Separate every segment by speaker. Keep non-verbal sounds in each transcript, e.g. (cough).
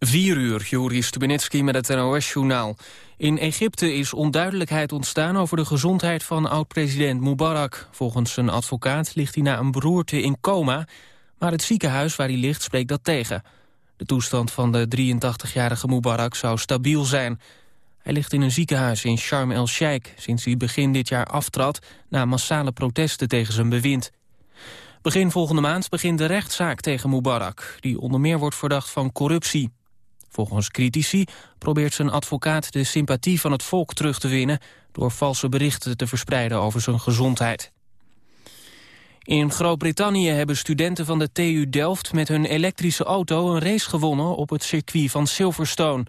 Speaker 1: 4 uur, Joris Stubenitski met het NOS-journaal. In Egypte is onduidelijkheid ontstaan over de gezondheid van oud-president Mubarak. Volgens zijn advocaat ligt hij na een beroerte in coma... maar het ziekenhuis waar hij ligt spreekt dat tegen. De toestand van de 83-jarige Mubarak zou stabiel zijn. Hij ligt in een ziekenhuis in Sharm el-Sheikh... sinds hij begin dit jaar aftrad na massale protesten tegen zijn bewind. Begin volgende maand begint de rechtszaak tegen Mubarak... die onder meer wordt verdacht van corruptie. Volgens critici probeert zijn advocaat de sympathie van het volk terug te winnen... door valse berichten te verspreiden over zijn gezondheid. In Groot-Brittannië hebben studenten van de TU Delft met hun elektrische auto een race gewonnen op het circuit van Silverstone.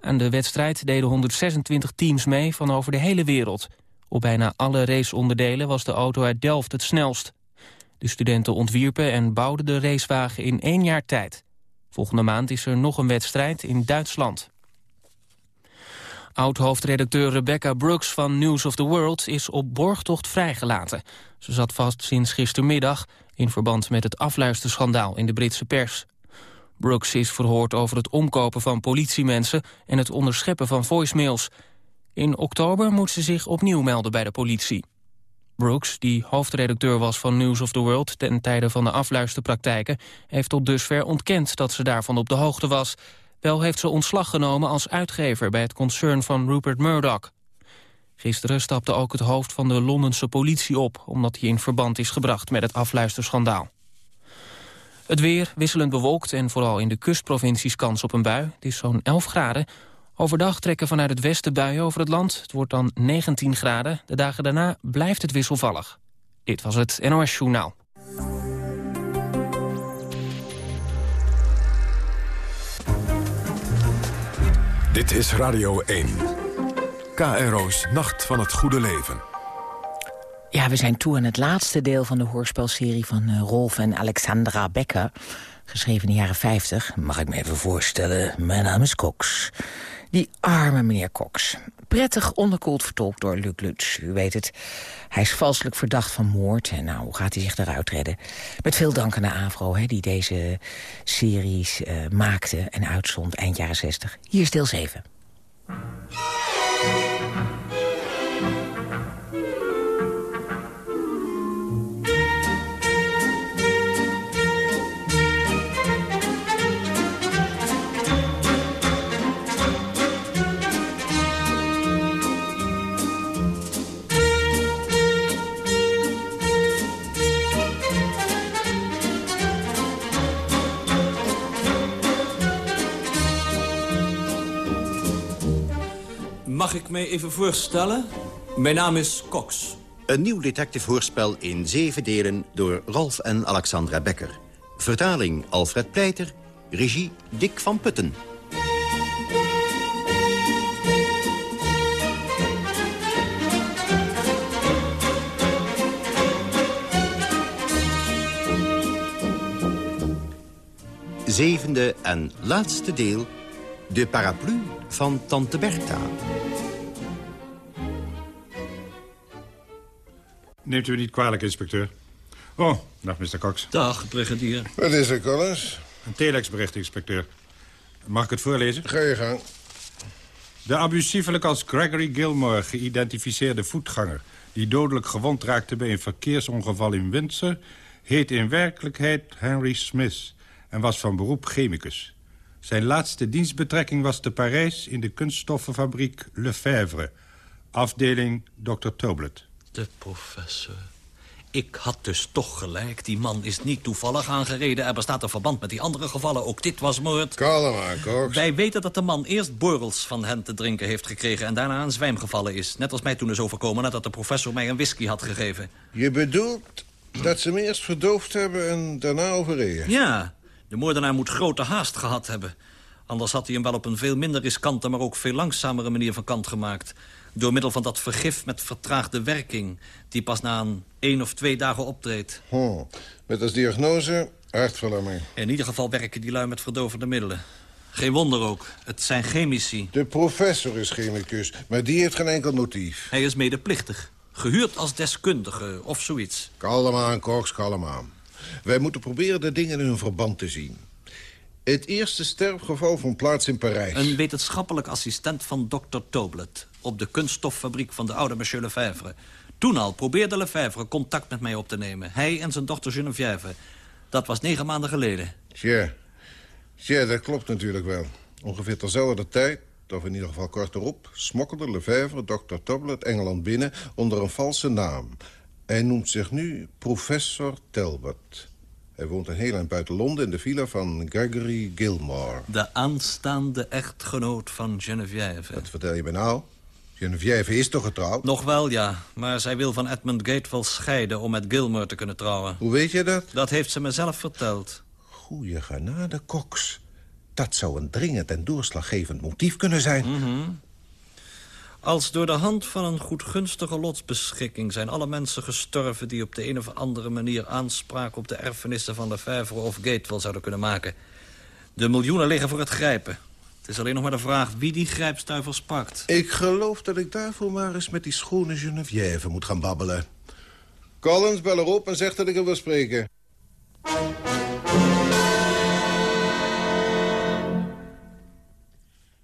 Speaker 1: Aan de wedstrijd deden 126 teams mee van over de hele wereld. Op bijna alle raceonderdelen was de auto uit Delft het snelst. De studenten ontwierpen en bouwden de racewagen in één jaar tijd. Volgende maand is er nog een wedstrijd in Duitsland. Oud-hoofdredacteur Rebecca Brooks van News of the World is op borgtocht vrijgelaten. Ze zat vast sinds gistermiddag in verband met het afluisterschandaal in de Britse pers. Brooks is verhoord over het omkopen van politiemensen en het onderscheppen van voicemails. In oktober moet ze zich opnieuw melden bij de politie. Brooks, die hoofdredacteur was van News of the World... ten tijde van de afluisterpraktijken... heeft tot dusver ontkend dat ze daarvan op de hoogte was. Wel heeft ze ontslag genomen als uitgever... bij het concern van Rupert Murdoch. Gisteren stapte ook het hoofd van de Londense politie op... omdat hij in verband is gebracht met het afluisterschandaal. Het weer wisselend bewolkt en vooral in de kustprovincies kans op een bui. Het is zo'n 11 graden. Overdag trekken vanuit het westen buien over het land. Het wordt dan 19 graden. De dagen daarna blijft het wisselvallig. Dit was het NOS Journaal.
Speaker 2: Dit is Radio 1. KRO's Nacht van het Goede Leven.
Speaker 3: Ja, we zijn toe aan het laatste deel van de hoorspelserie van uh, Rolf en Alexandra Becker. Geschreven in de jaren 50. Mag ik me even voorstellen, mijn naam is Cox. Die arme meneer Cox. Prettig onderkoeld vertolkt door Luc Lutz. U weet het, hij is valselijk verdacht van moord. En nou, hoe gaat hij zich daaruit redden? Met veel dank aan de AVRO, hè, die deze series uh, maakte en uitzond eind jaren 60. Hier is deel 7.
Speaker 4: Mag ik mij even voorstellen? Mijn naam is Cox.
Speaker 5: Een nieuw detectivehoorspel in zeven delen door Rolf en Alexandra Becker. Vertaling Alfred Pleiter, regie Dick van Putten. Zevende en laatste deel, de paraplu van Tante Bertha.
Speaker 6: Neemt u niet kwalijk, inspecteur. Oh, dag, Mr. Cox.
Speaker 4: Dag, brigadier.
Speaker 7: Wat is er, Collins?
Speaker 6: Een telexbericht, inspecteur. Mag ik het voorlezen?
Speaker 7: Ga je gang.
Speaker 6: De abusievelijk als Gregory Gilmore geïdentificeerde voetganger... die dodelijk gewond raakte bij een verkeersongeval in Windsor... heet in werkelijkheid Henry Smith en was van beroep chemicus. Zijn laatste dienstbetrekking was te Parijs in de kunststoffenfabriek Lefebvre... afdeling Dr. Toblet.
Speaker 4: De professor. Ik had dus toch gelijk. Die man is niet toevallig aangereden. Er bestaat een verband met die andere gevallen. Ook dit was moord.
Speaker 7: Kalm maar, Cox.
Speaker 4: Wij weten dat de man eerst borrels van hen te drinken heeft gekregen... en daarna aan zwijm gevallen is. Net als mij toen is overkomen nadat de professor mij een whisky had gegeven.
Speaker 7: Je bedoelt dat ze hem eerst verdoofd hebben en daarna overreden?
Speaker 4: Ja, de moordenaar moet grote haast gehad hebben. Anders had hij hem wel op een veel minder riskante... maar ook veel langzamere manier van kant gemaakt. Door middel van dat vergif met vertraagde werking... die pas na een één of twee dagen optreedt.
Speaker 7: Hm. Met als diagnose hartverlamming.
Speaker 4: In ieder geval werken die lui met verdovende middelen. Geen wonder ook. Het zijn chemici.
Speaker 7: De professor is chemicus, maar die heeft geen enkel motief.
Speaker 4: Hij is medeplichtig. Gehuurd als deskundige of zoiets.
Speaker 7: Kalm aan, Cox, kalm aan. Wij moeten proberen de dingen in hun verband te zien. Het eerste sterfgeval vond plaats in Parijs.
Speaker 4: Een wetenschappelijk assistent van dokter Toblet... op de kunststoffabriek van de oude monsieur Lefebvre. Toen al probeerde Lefebvre contact met mij op te nemen. Hij en zijn dochter Geneviève. Dat was negen maanden geleden.
Speaker 7: Tja. Tja, dat klopt natuurlijk wel. Ongeveer terzelfde tijd, of in ieder geval kort erop... smokkelde Lefebvre dokter Toblet Engeland binnen onder een valse naam. Hij noemt zich nu professor Talbot. Hij woont een heel eind buiten Londen in de villa van Gregory Gilmore.
Speaker 4: De aanstaande echtgenoot van Geneviève.
Speaker 7: Wat vertel je me nou? Geneviève is toch getrouwd?
Speaker 4: Nog wel, ja. Maar zij wil van Edmund Gatewell scheiden om met Gilmore te kunnen trouwen.
Speaker 7: Hoe weet je dat?
Speaker 4: Dat heeft ze me zelf verteld.
Speaker 7: Goeie genade, Cox. Dat zou een dringend en doorslaggevend motief kunnen zijn.
Speaker 4: Mm Als door de hand van een goedgunstige lotsbeschikking... zijn alle mensen gestorven die op de een of andere manier aanspraak... op de erfenissen van Lefebvre of Gatewell zouden kunnen maken. De miljoenen liggen voor het grijpen. Het is alleen nog maar de vraag wie die grijpstuivers pakt.
Speaker 7: Ik geloof dat ik daarvoor maar eens met die schone Geneviève moet gaan babbelen. Collins, bel erop en zeg dat ik hem wil spreken.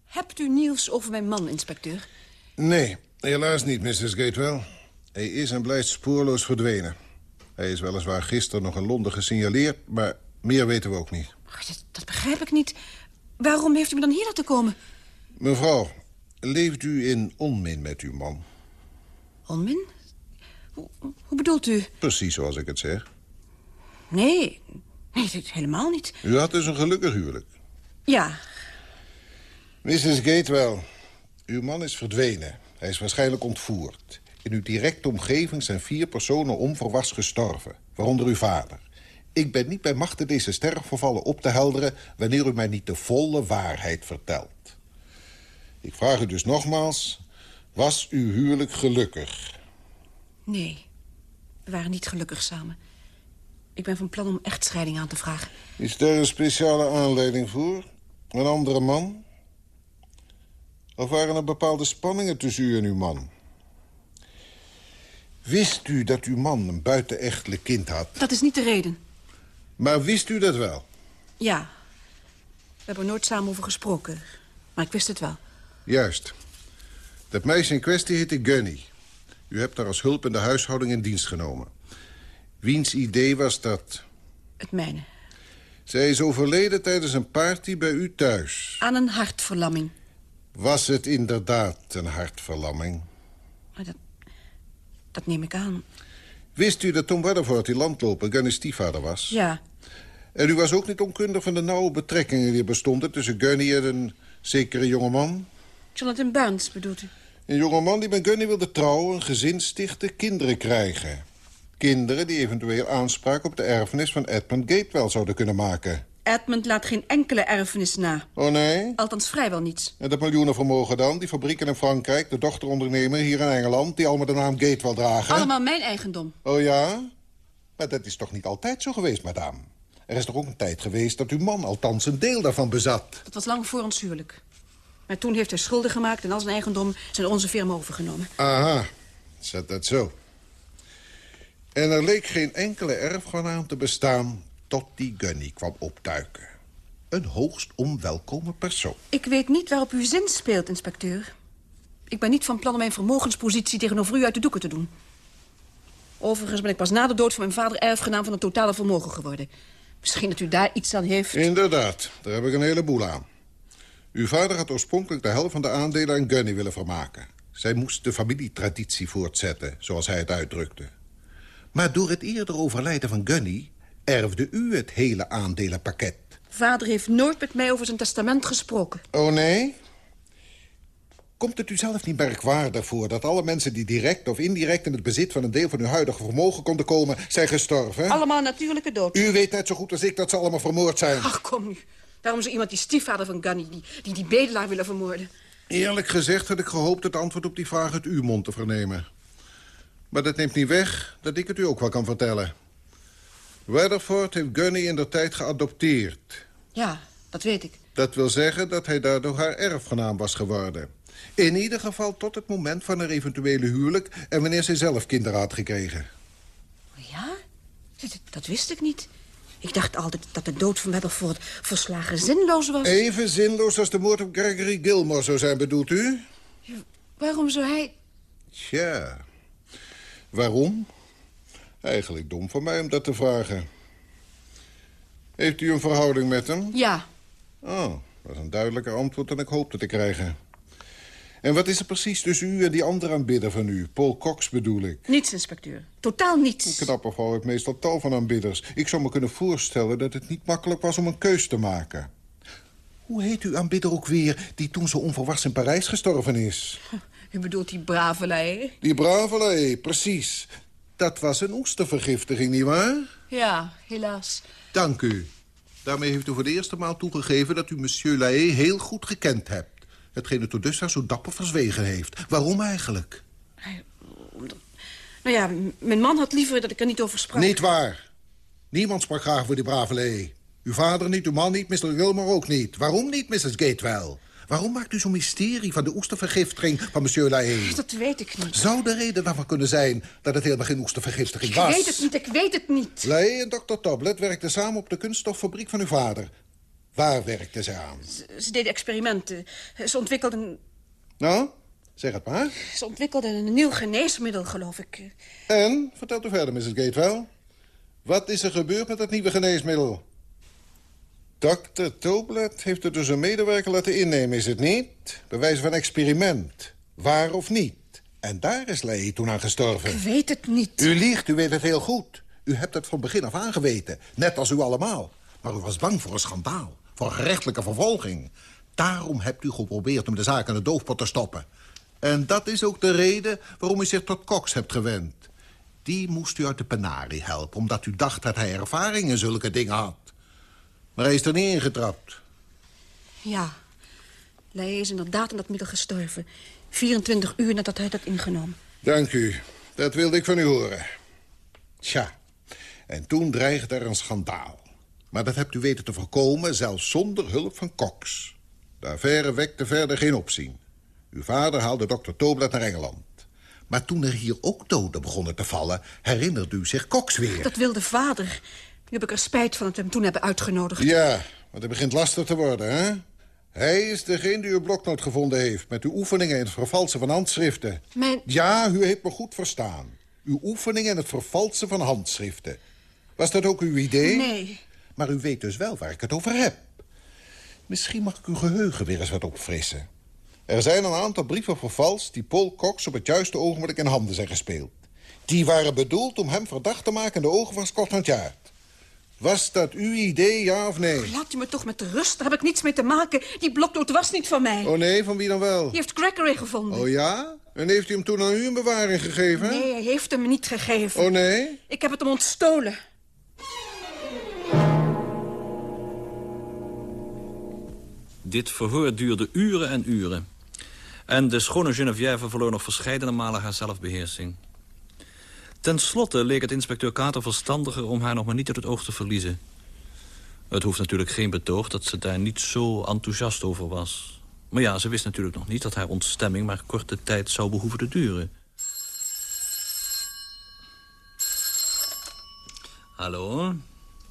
Speaker 8: Hebt u nieuws over mijn man, inspecteur?
Speaker 7: Nee, helaas niet, Mrs. Gatewell. Hij is en blijft spoorloos verdwenen. Hij is weliswaar gisteren nog in Londen gesignaleerd... maar meer weten we ook niet.
Speaker 8: Dat, dat begrijp ik niet. Waarom heeft u me dan hier laten komen?
Speaker 7: Mevrouw, leeft u in onmin met uw man?
Speaker 8: Onmin? Hoe, hoe bedoelt u?
Speaker 7: Precies zoals ik het zeg.
Speaker 8: Nee, nee, dit helemaal niet.
Speaker 7: U had dus een gelukkig huwelijk.
Speaker 8: Ja,
Speaker 7: Mrs. Gatewell, uw man is verdwenen. Hij is waarschijnlijk ontvoerd. In uw directe omgeving zijn vier personen onverwachts gestorven. Waaronder uw vader. Ik ben niet bij machten deze sterfgevallen op te helderen... wanneer u mij niet de volle waarheid vertelt. Ik vraag u dus nogmaals... was uw huwelijk gelukkig?
Speaker 8: nee. We waren niet gelukkig samen. Ik ben van plan om echtscheiding aan te vragen.
Speaker 7: Is daar een speciale aanleiding voor? Een andere man? Of waren er bepaalde spanningen tussen u en uw man? Wist u dat uw man een buitenechtelijk kind had?
Speaker 8: Dat is niet de reden.
Speaker 7: Maar wist u dat wel?
Speaker 8: Ja. We hebben er nooit samen over gesproken. Maar ik wist het wel.
Speaker 7: Juist. Dat meisje in kwestie heette Gunny. U hebt haar als hulp in de huishouding in dienst genomen. Wiens idee was dat?
Speaker 8: Het mijne.
Speaker 7: Zij is overleden tijdens een party bij u thuis.
Speaker 8: Aan een hartverlamming.
Speaker 7: Was het inderdaad een hartverlamming?
Speaker 8: Maar dat, dat neem ik aan.
Speaker 7: Wist u dat Tom Weatherford, die landloper, Gunny's stiefvader was?
Speaker 8: Ja,
Speaker 7: En u was ook niet onkundig van de nauwe betrekkingen die er bestonden... tussen Gunny en een zekere jongeman?
Speaker 8: Jonathan Barnes bedoelt u?
Speaker 7: Een jongeman die met Gunny wilde trouwen, een gezin stichten, kinderen krijgen. Kinderen die eventueel aanspraak op de erfenis van Edmund Gatewell zouden kunnen maken.
Speaker 8: Edmund laat geen enkele erfenis na.
Speaker 7: Oh nee?
Speaker 8: Althans vrijwel niets.
Speaker 7: En dat miljoenenvermogen dan? Die fabrieken in Frankrijk, de dochterondernemer hier in Engeland... die allemaal de naam Gatewell dragen?
Speaker 8: Allemaal mijn eigendom.
Speaker 7: Oh ja? Maar dat is toch niet altijd zo geweest, madame? Er is toch ook een tijd geweest dat uw man althans een deel daarvan bezat?
Speaker 8: Dat was lang voor ons huwelijk. Maar toen heeft hij schulden gemaakt en als zijn eigendom zijn onze firma overgenomen.
Speaker 7: Aha, zet dat zo. En er leek geen enkele erfgenaam te bestaan tot die Gunny kwam opduiken. Een hoogst onwelkome persoon.
Speaker 8: Ik weet niet waarop u zin speelt, inspecteur. Ik ben niet van plan om mijn vermogenspositie tegenover u uit de doeken te doen. Overigens ben ik pas na de dood van mijn vader erfgenaam van het totale vermogen geworden. Misschien dat u daar iets aan heeft.
Speaker 7: Inderdaad, daar heb ik een heleboel aan. Uw vader had oorspronkelijk de helft van de aandelen aan Gunny willen vermaken. Zij moest de familietraditie voortzetten, zoals hij het uitdrukte. Maar door het eerder overlijden van Gunny... erfde u het hele aandelenpakket.
Speaker 8: Vader heeft nooit met mij over zijn testament gesproken.
Speaker 7: Oh, nee? Komt het u zelf niet merkwaardig voor dat alle mensen die direct of indirect in het bezit van een deel van uw huidige vermogen konden komen, zijn gestorven?
Speaker 8: Allemaal natuurlijke dood.
Speaker 7: U weet net zo goed als ik dat ze allemaal vermoord zijn.
Speaker 8: Ach, kom nu. Daarom zou iemand die stiefvader van Gunny, die, die die bedelaar willen vermoorden.
Speaker 7: Eerlijk gezegd had ik gehoopt het antwoord op die vraag uit uw mond te vernemen. Maar dat neemt niet weg dat ik het u ook wel kan vertellen. Weatherford heeft Gunny in de tijd geadopteerd.
Speaker 8: Ja, dat weet ik.
Speaker 7: Dat wil zeggen dat hij daardoor haar erfgenaam was geworden. In ieder geval tot het moment van een eventuele huwelijk... en wanneer zij zelf kinderen had gekregen.
Speaker 8: Ja? Dat, dat wist ik niet. Ik dacht altijd dat de dood van Weatherford volslagen zinloos was.
Speaker 7: Even zinloos als de moord op Gregory Gilmore zou zijn, bedoelt u?
Speaker 8: Waarom zou hij...
Speaker 7: Tja, waarom? Eigenlijk dom van mij om dat te vragen. Heeft u een verhouding met hem?
Speaker 8: Ja,
Speaker 7: Oh, dat is een duidelijker antwoord dan ik hoopte te krijgen. En wat is er precies tussen u en die andere aanbidder van u? Paul Cox bedoel ik.
Speaker 8: niets, inspecteur. Totaal niets.
Speaker 7: Knappe vrouw heeft meestal tal van aanbidders. Ik zou me kunnen voorstellen dat het niet makkelijk was om een keus te maken. Hoe heet uw aanbidder ook weer die toen zo onverwachts in Parijs gestorven is? (laughs)
Speaker 8: U bedoelt die brave lei?
Speaker 7: Die Bravelay, precies. Dat was een oestervergiftiging, nietwaar?
Speaker 8: Ja, helaas.
Speaker 7: Dank u. Daarmee heeft u voor de eerste maal toegegeven dat u monsieur Laë heel goed gekend hebt. Hetgeen u tot dusver zo dapper verzwegen heeft. Waarom eigenlijk?
Speaker 8: Nou ja, mijn man had liever dat ik er niet over sprak.
Speaker 7: Niet waar. Niemand sprak graag voor die brave Lee. Uw vader niet, uw man niet, Mr. Wilmore ook niet. Waarom niet, Mrs. Gatewell? Waarom maakt u zo'n mysterie van de oestervergiftiging van monsieur Laë?
Speaker 8: Dat weet ik niet.
Speaker 7: Zou de reden daarvan kunnen zijn dat het helemaal geen oestervergiftiging
Speaker 8: Ik
Speaker 7: was?
Speaker 8: weet het niet, ik weet het niet.
Speaker 7: Laë en Dr. Tablet werkten samen op de kunststoffabriek van uw vader. Waar werkten ze aan?
Speaker 8: Ze deden experimenten. Ze ontwikkelden,
Speaker 7: Nou, zeg het maar.
Speaker 8: ze ontwikkelden een nieuw geneesmiddel, geloof ik.
Speaker 7: En, vertelt u verder, Mrs. Gatewell. Wat is er gebeurd met dat nieuwe geneesmiddel? Dr. Toblet heeft er dus een medewerker laten innemen, is het niet? Bij wijze van experiment. Waar of niet? En daar is Lee toen aan gestorven.
Speaker 8: Ik weet het niet.
Speaker 7: U liegt, u weet het heel goed. U hebt het van begin af aan geweten. Net als u allemaal. Maar u was bang voor een schandaal. Voor gerechtelijke vervolging. Daarom hebt u geprobeerd om de zaak in de doofpot te stoppen. En dat is ook de reden waarom u zich tot Cox hebt gewend. Die moest u uit de penarie helpen... omdat u dacht dat hij ervaring in zulke dingen had. Maar hij is er niet ingetrapt.
Speaker 8: Ja, Lei is inderdaad aan dat middel gestorven. 24 uur nadat hij dat ingenomen.
Speaker 7: Dank u. Dat wilde ik van u horen. Tja, en toen dreigde er een schandaal. Maar dat hebt u weten te voorkomen, zelfs zonder hulp van Cox. De affaire wekte verder geen opzien. Uw vader haalde dokter Toblet naar Engeland. Maar toen er hier ook doden begonnen te vallen... herinnerde u zich Cox weer.
Speaker 8: Dat wilde vader. Nu heb ik er spijt van dat we hem toen hebben uitgenodigd.
Speaker 7: Ja, want het begint lastig te worden, hè? Hij is degene die uw bloknoot gevonden heeft... met uw oefeningen in het vervalsen van handschriften.
Speaker 8: Mijn...
Speaker 7: Ja, u heeft me goed verstaan. Uw oefeningen in het vervalsen van handschriften. Was dat ook uw idee?
Speaker 8: Nee.
Speaker 7: Maar u weet dus wel waar ik het over heb. Misschien mag ik uw geheugen weer eens wat opfrissen. Er zijn een aantal brieven vervalst die Paul Cox op het juiste ogenblik in handen zijn gespeeld. Die waren bedoeld om hem verdacht te maken in de ogen van Scotland Yard. Was dat uw idee, ja of nee?
Speaker 8: Laat u me toch met rust, daar heb ik niets mee te maken. Die bloknoot was niet van mij.
Speaker 7: Oh nee, van wie dan wel?
Speaker 8: Die heeft Gregory gevonden.
Speaker 7: Oh ja? En heeft u hem toen aan u in bewaring gegeven?
Speaker 8: Nee, hij heeft hem niet gegeven.
Speaker 7: Oh nee?
Speaker 8: Ik heb het hem ontstolen.
Speaker 4: Dit verhoor duurde uren en uren. En de schone Geneviève verloor nog verscheidene malen haar zelfbeheersing. Ten slotte leek het inspecteur Kater verstandiger om haar nog maar niet uit het oog te verliezen. Het hoeft natuurlijk geen betoog dat ze daar niet zo enthousiast over was. Maar ja, ze wist natuurlijk nog niet dat haar ontstemming maar korte tijd zou behoeven te duren. Hallo?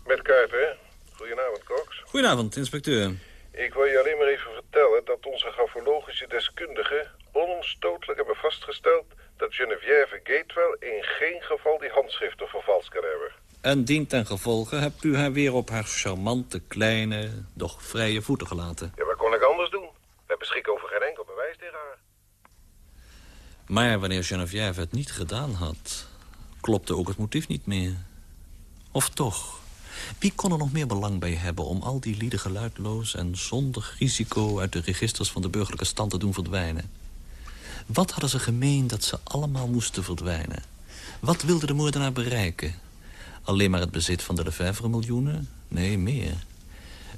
Speaker 9: Met Kuiper. Goedenavond, Cox.
Speaker 4: Goedenavond, inspecteur.
Speaker 9: Ik wil je alleen maar even vertellen dat onze grafologische deskundigen onomstotelijk hebben vastgesteld dat Geneviève Gatewell in geen geval die handschriften vervalst kan hebben.
Speaker 4: En dien ten gevolge hebt u haar weer op haar charmante, kleine, doch vrije voeten gelaten.
Speaker 9: Ja, wat kon ik anders doen? Wij beschikken over geen enkel bewijs tegen haar.
Speaker 4: Maar wanneer Geneviève het niet gedaan had... klopte ook het motief niet meer. Of toch? Wie kon er nog meer belang bij hebben... om al die lieden geluidloos en zonder risico... uit de registers van de burgerlijke stand te doen verdwijnen? Wat hadden ze gemeen dat ze allemaal moesten verdwijnen? Wat wilde de moordenaar bereiken? Alleen maar het bezit van de Lefebvre-miljoenen? Nee, meer.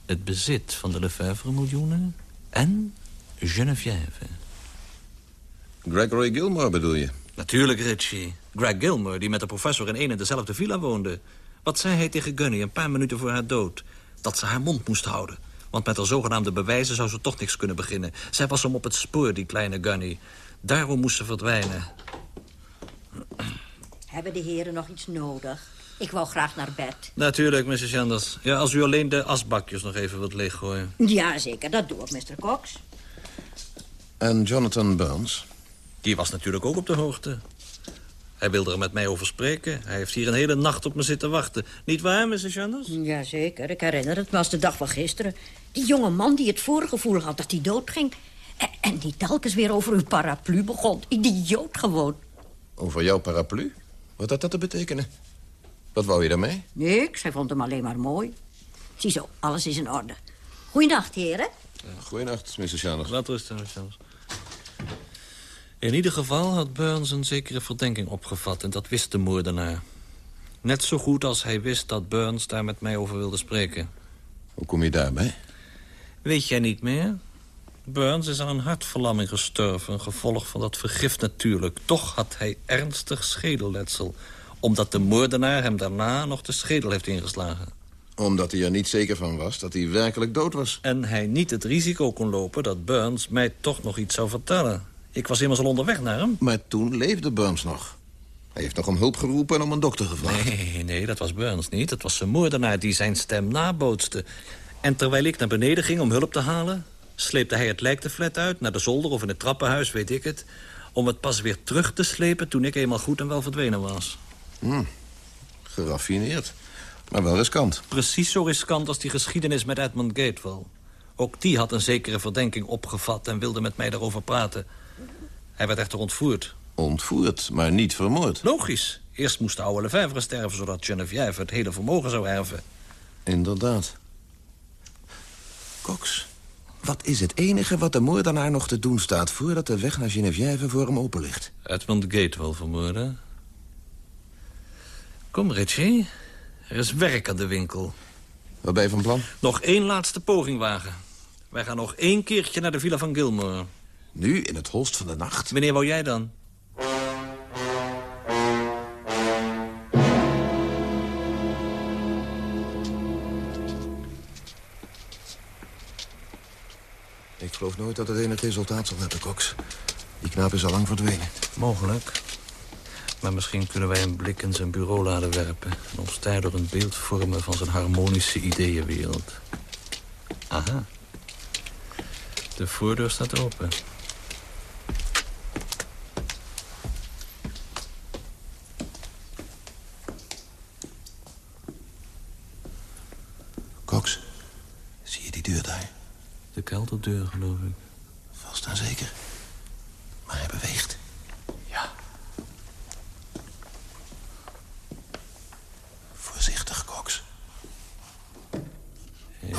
Speaker 4: Het bezit van de Lefebvre-miljoenen en Geneviève.
Speaker 10: Gregory Gilmore bedoel je?
Speaker 4: Natuurlijk, Richie. Greg Gilmore, die met de professor in één en dezelfde villa woonde. Wat zei hij tegen Gunny een paar minuten voor haar dood? Dat ze haar mond moest houden. Want met haar zogenaamde bewijzen zou ze toch niks kunnen beginnen. Zij was hem op het spoor, die kleine Gunny. Daarom moest ze verdwijnen.
Speaker 11: Hebben de heren nog iets nodig?
Speaker 10: Ik wou graag naar bed.
Speaker 4: Natuurlijk, Mrs. Sanders. Ja, als u alleen de asbakjes nog even wilt leeggooien.
Speaker 10: Ja, zeker. Dat doe ik, Mr. Cox.
Speaker 11: En Jonathan Burns?
Speaker 4: Die was natuurlijk ook op de hoogte. Hij wilde er met mij over spreken. Hij heeft hier een hele nacht op me zitten wachten. Niet waar, Mrs. Sanders?
Speaker 10: Jazeker, ik herinner het me als de dag van gisteren. Die jonge man die het voorgevoel had dat hij doodging. En, en die telkens weer over uw paraplu begon. Idioot gewoon.
Speaker 11: Over jouw paraplu? Wat had dat te betekenen? Wat wou je daarmee?
Speaker 10: Niks, hij vond hem alleen maar mooi. Ziezo, alles is in orde. Goeienacht, heren.
Speaker 11: Goeienacht, Mr. Sanders.
Speaker 4: Laat rusten. In ieder geval had Burns een zekere verdenking opgevat... en dat wist de moordenaar. Net zo goed als hij wist dat Burns daar met mij over wilde spreken.
Speaker 11: Hoe kom je daarbij?
Speaker 4: Weet jij niet meer? Burns is aan een hartverlamming gestorven, een gevolg van dat vergif natuurlijk. Toch had hij ernstig schedelletsel, omdat de moordenaar hem daarna nog de schedel heeft ingeslagen.
Speaker 11: Omdat hij er niet zeker van was dat hij werkelijk dood was.
Speaker 4: En hij niet het risico kon lopen dat Burns mij toch nog iets zou vertellen. Ik was immers al onderweg naar hem.
Speaker 11: Maar toen leefde Burns nog. Hij heeft nog om hulp geroepen en om een dokter gevraagd.
Speaker 4: Nee, nee, dat was Burns niet. Dat was zijn moordenaar die zijn stem nabootste. En terwijl ik naar beneden ging om hulp te halen... sleepte hij het lijk de flat uit, naar de zolder of in het trappenhuis, weet ik het... om het pas weer terug te slepen toen ik eenmaal goed en wel verdwenen was.
Speaker 11: Hm, geraffineerd, maar wel riskant.
Speaker 4: Precies zo riskant als die geschiedenis met Edmund Gatewell. Ook die had een zekere verdenking opgevat en wilde met mij daarover praten. Hij werd echter ontvoerd.
Speaker 11: Ontvoerd, maar niet vermoord.
Speaker 4: Logisch. Eerst moest de oude Lefebvre sterven... zodat Geneviève het hele vermogen zou erven.
Speaker 11: Inderdaad. Cox, wat is het enige wat de moordenaar nog te doen staat... voordat de weg naar Geneviève voor hem open ligt?
Speaker 4: Edmund Gatewell vermoorden. Kom, Richie. Er is werk aan de winkel.
Speaker 11: Wat ben je van plan?
Speaker 4: Nog één laatste poging wagen. Wij gaan nog één keertje naar de villa van Gilmore.
Speaker 11: Nu, in het holst van de nacht?
Speaker 4: Wanneer wou jij dan?
Speaker 11: Ik geloof nooit dat het enig resultaat zal hebben, Cox. Die knaap is al lang verdwenen.
Speaker 4: Mogelijk. Maar misschien kunnen wij een blik in zijn bureau laten werpen... en ons daardoor een beeld vormen van zijn harmonische ideeënwereld. Aha. De voordeur staat open.
Speaker 11: Cox, zie je die deur daar?
Speaker 4: Kelderdeur, geloof ik.
Speaker 11: Vast en zeker. Maar hij beweegt.
Speaker 4: Ja.
Speaker 11: Voorzichtig, Cox.
Speaker 4: Hé.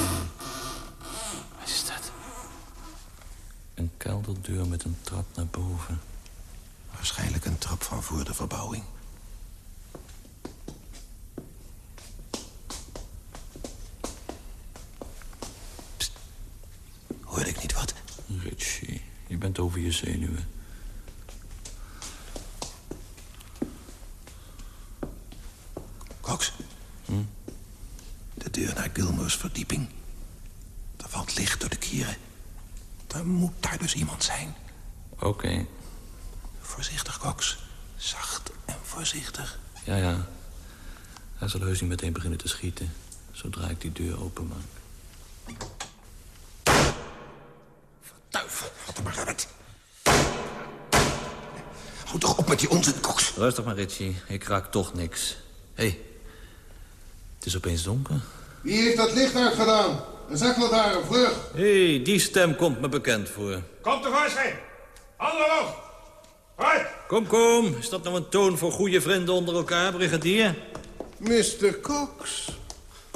Speaker 4: Wat is dat? Een kelderdeur met een trap naar boven.
Speaker 11: Waarschijnlijk een trap van voor de verbouwing. Psst. Hoorde ik niet wat?
Speaker 4: Richie, je bent over je zenuwen.
Speaker 11: Cox?
Speaker 4: Hm?
Speaker 11: De deur naar Gilmore's verdieping. Er valt licht door de kieren. Er moet daar dus iemand zijn.
Speaker 4: Oké.
Speaker 11: Voorzichtig, Cox. Zacht en voorzichtig.
Speaker 4: Ja, ja. Hij zal heus niet meteen beginnen te schieten... zodra ik die deur openmaak.
Speaker 11: Duivel, wat er maar uit. Houd toch op met die onzin, Cox.
Speaker 4: Rustig maar, Richie. Ik raak toch niks. Hé, hey, het is opeens donker.
Speaker 7: Wie heeft dat licht uitgedaan? Een zaklantaarn, vlug.
Speaker 4: Hé, hey, die stem komt me bekend voor.
Speaker 12: Kom tevoorschijn. Handen omhoog. Hoi.
Speaker 4: Kom, kom. Is dat nou een toon voor goede vrienden onder elkaar, brigadier?
Speaker 7: Mr. Cox.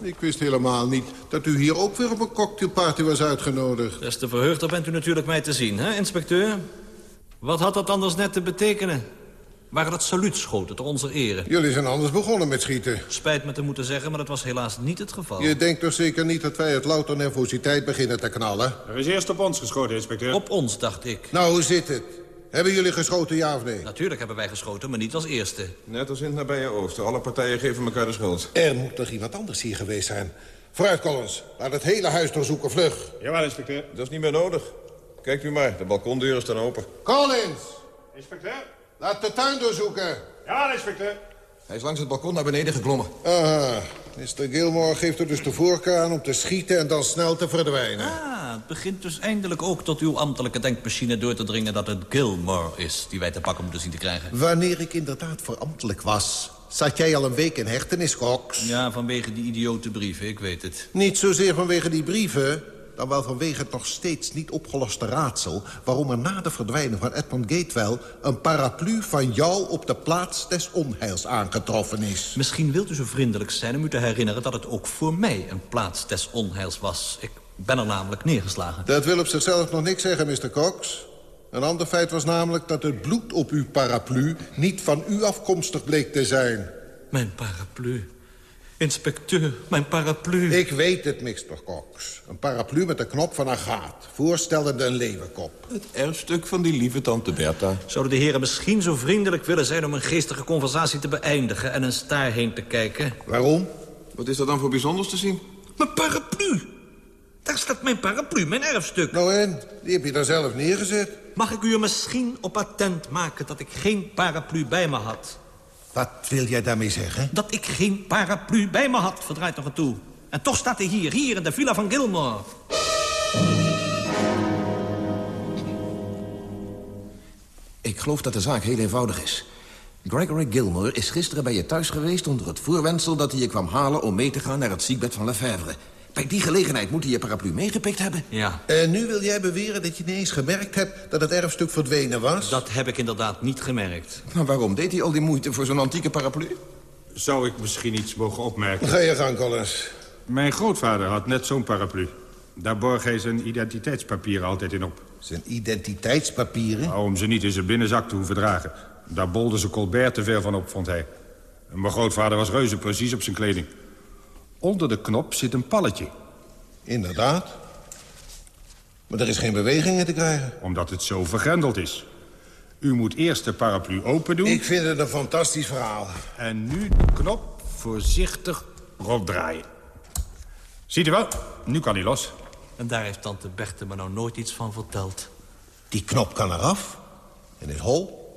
Speaker 7: Ik wist helemaal niet dat u hier ook weer op een cocktailparty was uitgenodigd.
Speaker 4: Des te verheugder bent u natuurlijk mij te zien, hè, inspecteur? Wat had dat anders net te betekenen? Waren dat saluutschoten ter onze ere?
Speaker 7: Jullie zijn anders begonnen met schieten.
Speaker 4: Spijt me te moeten zeggen, maar dat was helaas niet het geval.
Speaker 7: Je denkt toch zeker niet dat wij uit louter nervositeit beginnen te knallen?
Speaker 12: Er is eerst op ons geschoten, inspecteur.
Speaker 4: Op ons, dacht ik.
Speaker 7: Nou, hoe zit het? Hebben jullie geschoten, ja of nee?
Speaker 4: Natuurlijk hebben wij geschoten, maar niet als eerste.
Speaker 13: Net als in het nabije oosten. Alle partijen geven elkaar de schuld.
Speaker 7: Er moet toch iemand anders hier geweest zijn? Vooruit, Collins. Laat het hele huis doorzoeken, vlug.
Speaker 12: Jawel, inspecteur.
Speaker 13: Dat is niet meer nodig. Kijkt u maar, de balkondeuren staan open.
Speaker 7: Collins!
Speaker 12: Inspecteur?
Speaker 7: Laat de tuin doorzoeken.
Speaker 12: Ja, inspecteur.
Speaker 11: Hij is langs het balkon naar beneden geklommen.
Speaker 7: Aha, Mr. Gilmore geeft er dus de voorkeur aan om te schieten en dan snel te verdwijnen.
Speaker 4: Ah, het begint dus eindelijk ook tot uw ambtelijke denkmachine door te dringen... dat het Gilmore is die wij te pakken moeten zien te krijgen.
Speaker 7: Wanneer ik inderdaad verambtelijk was, zat jij al een week in hechtenis, Cox.
Speaker 4: Ja, vanwege die idiote brieven, ik weet het.
Speaker 7: Niet zozeer vanwege die brieven, dan wel vanwege het nog steeds niet opgeloste raadsel... waarom er na de verdwijning van Edmund Gatewell... een paraplu van jou op de plaats des onheils aangetroffen is.
Speaker 4: Misschien wilt u zo vriendelijk zijn om u te herinneren... dat het ook voor mij een plaats des onheils was. Ik ben er namelijk neergeslagen.
Speaker 7: Dat wil op zichzelf nog niks zeggen, Mr. Cox. Een ander feit was namelijk dat het bloed op uw paraplu... niet van u afkomstig bleek te zijn.
Speaker 4: Mijn paraplu. Inspecteur, mijn paraplu.
Speaker 7: Ik weet het, Mr. Cox. Een paraplu met een knop van agaat. Voorstellende een leeuwenkop.
Speaker 11: Het erfstuk van die lieve tante Bertha.
Speaker 4: Zouden de heren misschien zo vriendelijk willen zijn... om een geestige conversatie te beëindigen en eens daarheen te kijken?
Speaker 7: Waarom?
Speaker 11: Wat is er dan voor bijzonders te zien?
Speaker 4: Mijn paraplu. Daar staat mijn paraplu, mijn erfstuk.
Speaker 7: Nou en? Die heb je daar zelf neergezet.
Speaker 4: Mag ik u er misschien op attent maken dat ik geen paraplu bij me had?
Speaker 7: Wat wil jij daarmee zeggen?
Speaker 4: Dat ik geen paraplu bij me had, verdraait nog aan toe. En toch staat hij hier, hier in de villa van Gilmore.
Speaker 11: Ik geloof dat de zaak heel eenvoudig is. Gregory Gilmore is gisteren bij je thuis geweest... onder het voorwendsel dat hij je kwam halen om mee te gaan naar het ziekbed van Lefebvre. Bij die gelegenheid moet hij je paraplu meegepikt hebben.
Speaker 4: Ja.
Speaker 7: En nu wil jij beweren dat je niet eens gemerkt hebt... dat het erfstuk verdwenen was?
Speaker 4: Dat heb ik inderdaad niet gemerkt.
Speaker 11: Maar waarom deed hij al die moeite voor zo'n antieke paraplu?
Speaker 6: Zou ik misschien iets mogen opmerken?
Speaker 7: Ga je gang, Collins.
Speaker 6: Mijn grootvader had net zo'n paraplu. Daar borg hij zijn identiteitspapieren altijd in op.
Speaker 7: Zijn identiteitspapieren?
Speaker 6: Nou, om ze niet in zijn binnenzak te hoeven dragen. Daar bolde ze Colbert te veel van op, vond hij. En mijn grootvader was reuze precies op zijn kleding. Onder de knop zit een palletje.
Speaker 7: Inderdaad. Maar er is geen beweging in te krijgen.
Speaker 6: Omdat het zo vergrendeld is. U moet eerst de paraplu open doen.
Speaker 7: Ik vind het een fantastisch verhaal.
Speaker 6: En nu de knop voorzichtig ronddraaien. Ziet u wel? Nu kan hij los.
Speaker 4: En daar heeft tante Berthe me nou nooit iets van verteld.
Speaker 7: Die knop kan eraf. En is hol.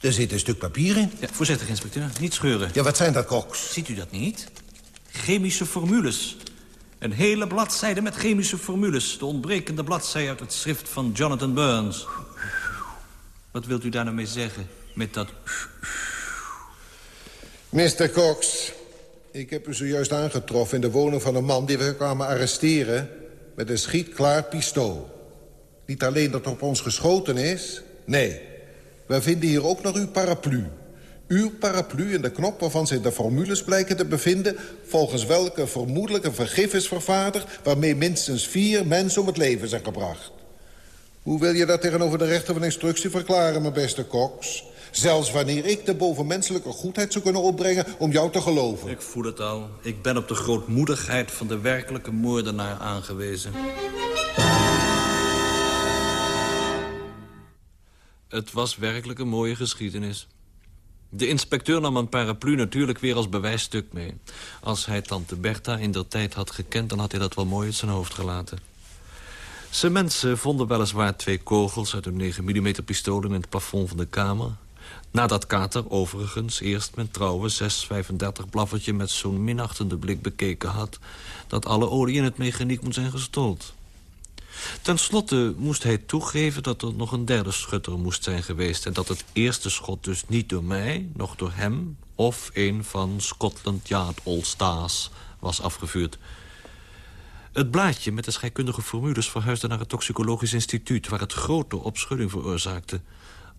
Speaker 7: Er zit een stuk papier in.
Speaker 4: Ja, voorzichtig, inspecteur. Niet scheuren.
Speaker 7: Ja, wat zijn dat, Cox?
Speaker 4: Ziet u dat niet? Chemische formules. Een hele bladzijde met chemische formules. De ontbrekende bladzijde uit het schrift van Jonathan Burns. Wat wilt u daar nou mee zeggen? Met dat...
Speaker 7: Mr. Cox, ik heb u zojuist aangetroffen in de woning van een man... die we kwamen arresteren met een schietklaar pistool. Niet alleen dat op ons geschoten is, nee. We vinden hier ook nog uw paraplu. Uw paraplu en de knop waarvan zich de formules blijken te bevinden... volgens welke vermoedelijke vergif is vervaardigd... waarmee minstens vier mensen om het leven zijn gebracht. Hoe wil je dat tegenover de rechter van instructie verklaren, mijn beste Cox? Zelfs wanneer ik de bovenmenselijke goedheid zou kunnen opbrengen om jou te geloven.
Speaker 4: Ik voel het al. Ik ben op de grootmoedigheid van de werkelijke moordenaar aangewezen. Het was werkelijk een mooie geschiedenis. De inspecteur nam een paraplu natuurlijk weer als bewijsstuk mee. Als hij tante Bertha in der tijd had gekend... dan had hij dat wel mooi uit zijn hoofd gelaten. Zijn mensen vonden weliswaar twee kogels uit een 9 mm pistool... in het plafond van de kamer. Nadat Kater overigens eerst met trouwe 635 blaffertje... met zo'n minachtende blik bekeken had... dat alle olie in het mechaniek moet zijn gestold. Ten slotte moest hij toegeven dat er nog een derde schutter moest zijn geweest... en dat het eerste schot dus niet door mij, nog door hem... of een van Scotland Yard All-Stars was afgevuurd. Het blaadje met de scheikundige formules verhuisde naar het toxicologisch instituut... waar het grote opschudding veroorzaakte.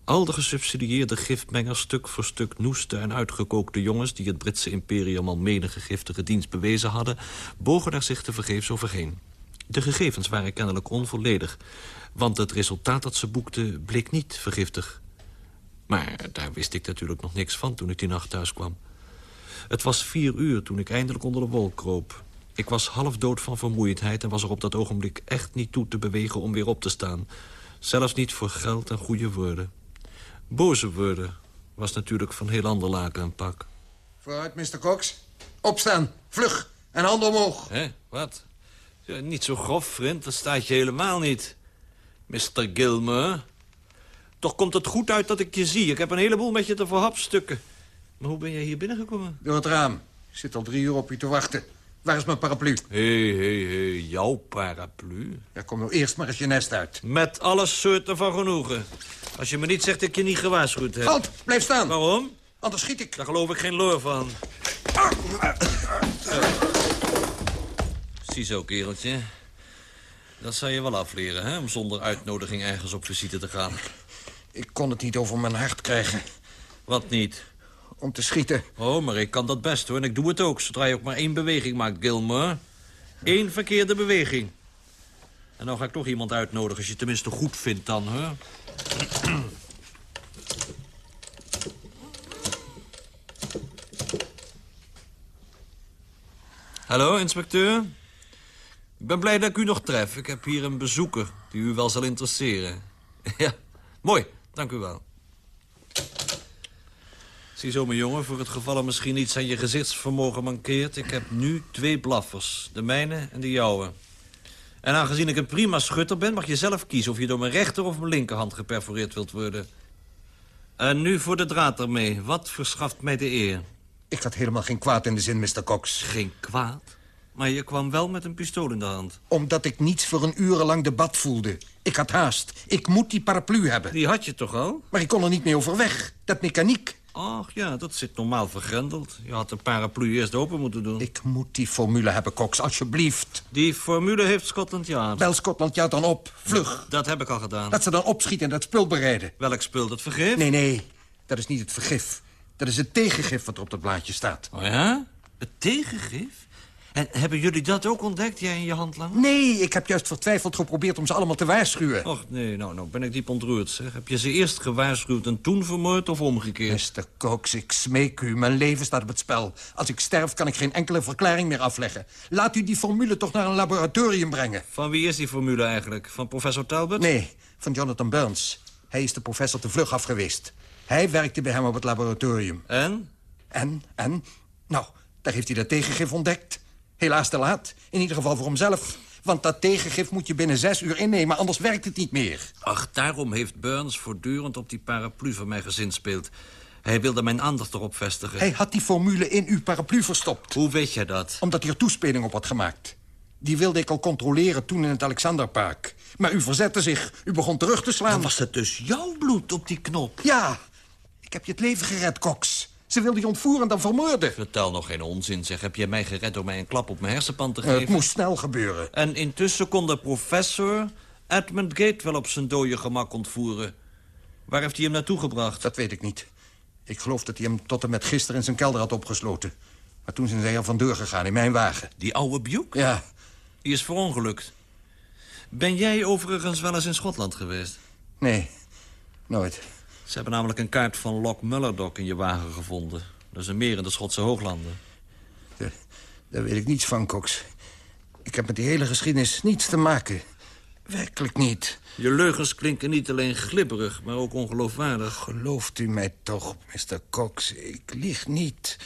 Speaker 4: Al de gesubsidieerde gifmengers stuk voor stuk noeste en uitgekookte jongens... die het Britse imperium al menige giftige dienst bewezen hadden... bogen er zich te vergeefs overheen. De gegevens waren kennelijk onvolledig... want het resultaat dat ze boekten bleek niet vergiftig. Maar daar wist ik natuurlijk nog niks van toen ik die nacht thuis kwam. Het was vier uur toen ik eindelijk onder de wol kroop. Ik was half dood van vermoeidheid... en was er op dat ogenblik echt niet toe te bewegen om weer op te staan. Zelfs niet voor geld en goede woorden. Boze woorden was natuurlijk van heel ander laken een pak.
Speaker 14: Vooruit, Mr. Cox. Opstaan, vlug en handen omhoog.
Speaker 4: Hé, wat? Niet zo grof, vriend. Dat staat je helemaal niet. Mr. Gilmer. Toch komt het goed uit dat ik je zie. Ik heb een heleboel met je te verhapstukken. Maar hoe ben jij hier binnengekomen?
Speaker 14: Door het raam. Ik zit al drie uur op u te wachten. Waar is mijn paraplu?
Speaker 4: Hé, hé, hé, jouw paraplu?
Speaker 14: Ja, kom nou eerst maar eens je nest uit.
Speaker 4: Met alle soorten van genoegen. Als je me niet zegt dat ik je niet gewaarschuwd heb.
Speaker 14: Halt, blijf staan.
Speaker 4: Waarom?
Speaker 14: Anders schiet ik.
Speaker 4: Daar geloof ik geen loor van. Ziezo, kereltje. Dat zou je wel afleren, hè? Om zonder uitnodiging ergens op visite te gaan.
Speaker 14: Ik kon het niet over mijn hart krijgen.
Speaker 4: Wat niet?
Speaker 14: Om te schieten.
Speaker 4: Oh, maar ik kan dat best, hoor. En ik doe het ook, zodra je ook maar één beweging maakt, Gilmore. Eén verkeerde beweging. En dan ga ik toch iemand uitnodigen, als je het tenminste goed vindt dan, hoor. (clears throat) Hallo, inspecteur. Ik ben blij dat ik u nog tref. Ik heb hier een bezoeker die u wel zal interesseren. (laughs) ja, mooi. Dank u wel. Ziezo, mijn jongen, voor het geval er misschien iets aan je gezichtsvermogen mankeert... ik heb nu twee blaffers, de mijne en de jouwe. En aangezien ik een prima schutter ben, mag je zelf kiezen... of je door mijn rechter of mijn linkerhand geperforeerd wilt worden. En nu voor de draad ermee. Wat verschaft mij de eer?
Speaker 14: Ik had helemaal geen kwaad in de zin, Mr. Cox.
Speaker 4: Geen kwaad? Maar je kwam wel met een pistool in de hand.
Speaker 14: Omdat ik niets voor een urenlang debat voelde. Ik had haast. Ik moet die paraplu hebben.
Speaker 4: Die had je toch al?
Speaker 14: Maar ik kon er niet meer over weg. Dat mechaniek.
Speaker 4: Ach ja, dat zit normaal vergrendeld. Je had de paraplu eerst open moeten doen.
Speaker 14: Ik moet die formule hebben, Cox, alsjeblieft.
Speaker 4: Die formule heeft Scotland Yard.
Speaker 14: Bel Scotland Yard dan op. Vlug.
Speaker 4: Dat heb ik al gedaan.
Speaker 14: Dat ze dan opschieten en dat spul bereiden.
Speaker 4: Welk spul? Dat vergif?
Speaker 14: Nee, nee. Dat is niet het vergif. Dat is het tegengif wat er op dat blaadje staat.
Speaker 4: Oh ja? Het tegengif? En hebben jullie dat ook ontdekt, jij en je handlanger?
Speaker 14: Nee, ik heb juist vertwijfeld geprobeerd om ze allemaal te waarschuwen.
Speaker 4: Och, nee, nou, nou ben ik diep ontroerd, zeg. Heb je ze eerst gewaarschuwd en toen vermoord of omgekeerd?
Speaker 14: Mr. Cox, ik smeek u, mijn leven staat op het spel. Als ik sterf kan ik geen enkele verklaring meer afleggen. Laat u die formule toch naar een laboratorium brengen.
Speaker 4: Van wie is die formule eigenlijk? Van professor Talbot?
Speaker 14: Nee, van Jonathan Burns. Hij is de professor te vlug af geweest. Hij werkte bij hem op het laboratorium.
Speaker 4: En?
Speaker 14: En, en? Nou, daar heeft hij dat tegengif ontdekt. Helaas te laat. In ieder geval voor hemzelf. Want dat tegengif moet je binnen zes uur innemen, anders werkt het niet meer.
Speaker 4: Ach, daarom heeft Burns voortdurend op die paraplu van mij gezinspeeld. Hij wilde mijn aandacht erop vestigen.
Speaker 14: Hij had die formule in uw paraplu verstopt.
Speaker 4: Hoe weet jij dat?
Speaker 14: Omdat hij er toespeling op had gemaakt. Die wilde ik al controleren toen in het Alexanderpark. Maar u verzette zich. U begon terug te slaan.
Speaker 4: Dan was het dus jouw bloed op die knop?
Speaker 14: Ja. Ik heb je het leven gered, Cox. Ze wilde je ontvoeren en dan vermoorden.
Speaker 4: Vertel nog geen onzin, zeg. Heb je mij gered door mij een klap op mijn hersenpan te
Speaker 14: Uh,
Speaker 4: geven?
Speaker 14: het moest snel gebeuren.
Speaker 4: En intussen kon de professor Edmund Gate wel op zijn dode gemak ontvoeren. Waar heeft hij hem naartoe gebracht?
Speaker 14: Dat weet ik niet. Ik geloof dat hij hem tot en met gisteren in zijn kelder had opgesloten. Maar toen zijn zij er vandoor gegaan in mijn wagen.
Speaker 4: Die oude Buke?
Speaker 14: Ja.
Speaker 4: Die is verongelukt. Ben jij overigens wel eens in Schotland geweest?
Speaker 14: Nee, nooit.
Speaker 4: Ze hebben namelijk een kaart van Loch Mullerdock in je wagen gevonden. Dat is een meer in de Schotse hooglanden.
Speaker 14: Daar, daar weet ik niets van, Cox. Ik heb met die hele geschiedenis niets te maken. Werkelijk niet.
Speaker 4: Je leugens klinken niet alleen glibberig, maar ook ongeloofwaardig.
Speaker 14: Gelooft u mij toch, Mr. Cox? Ik lieg niet.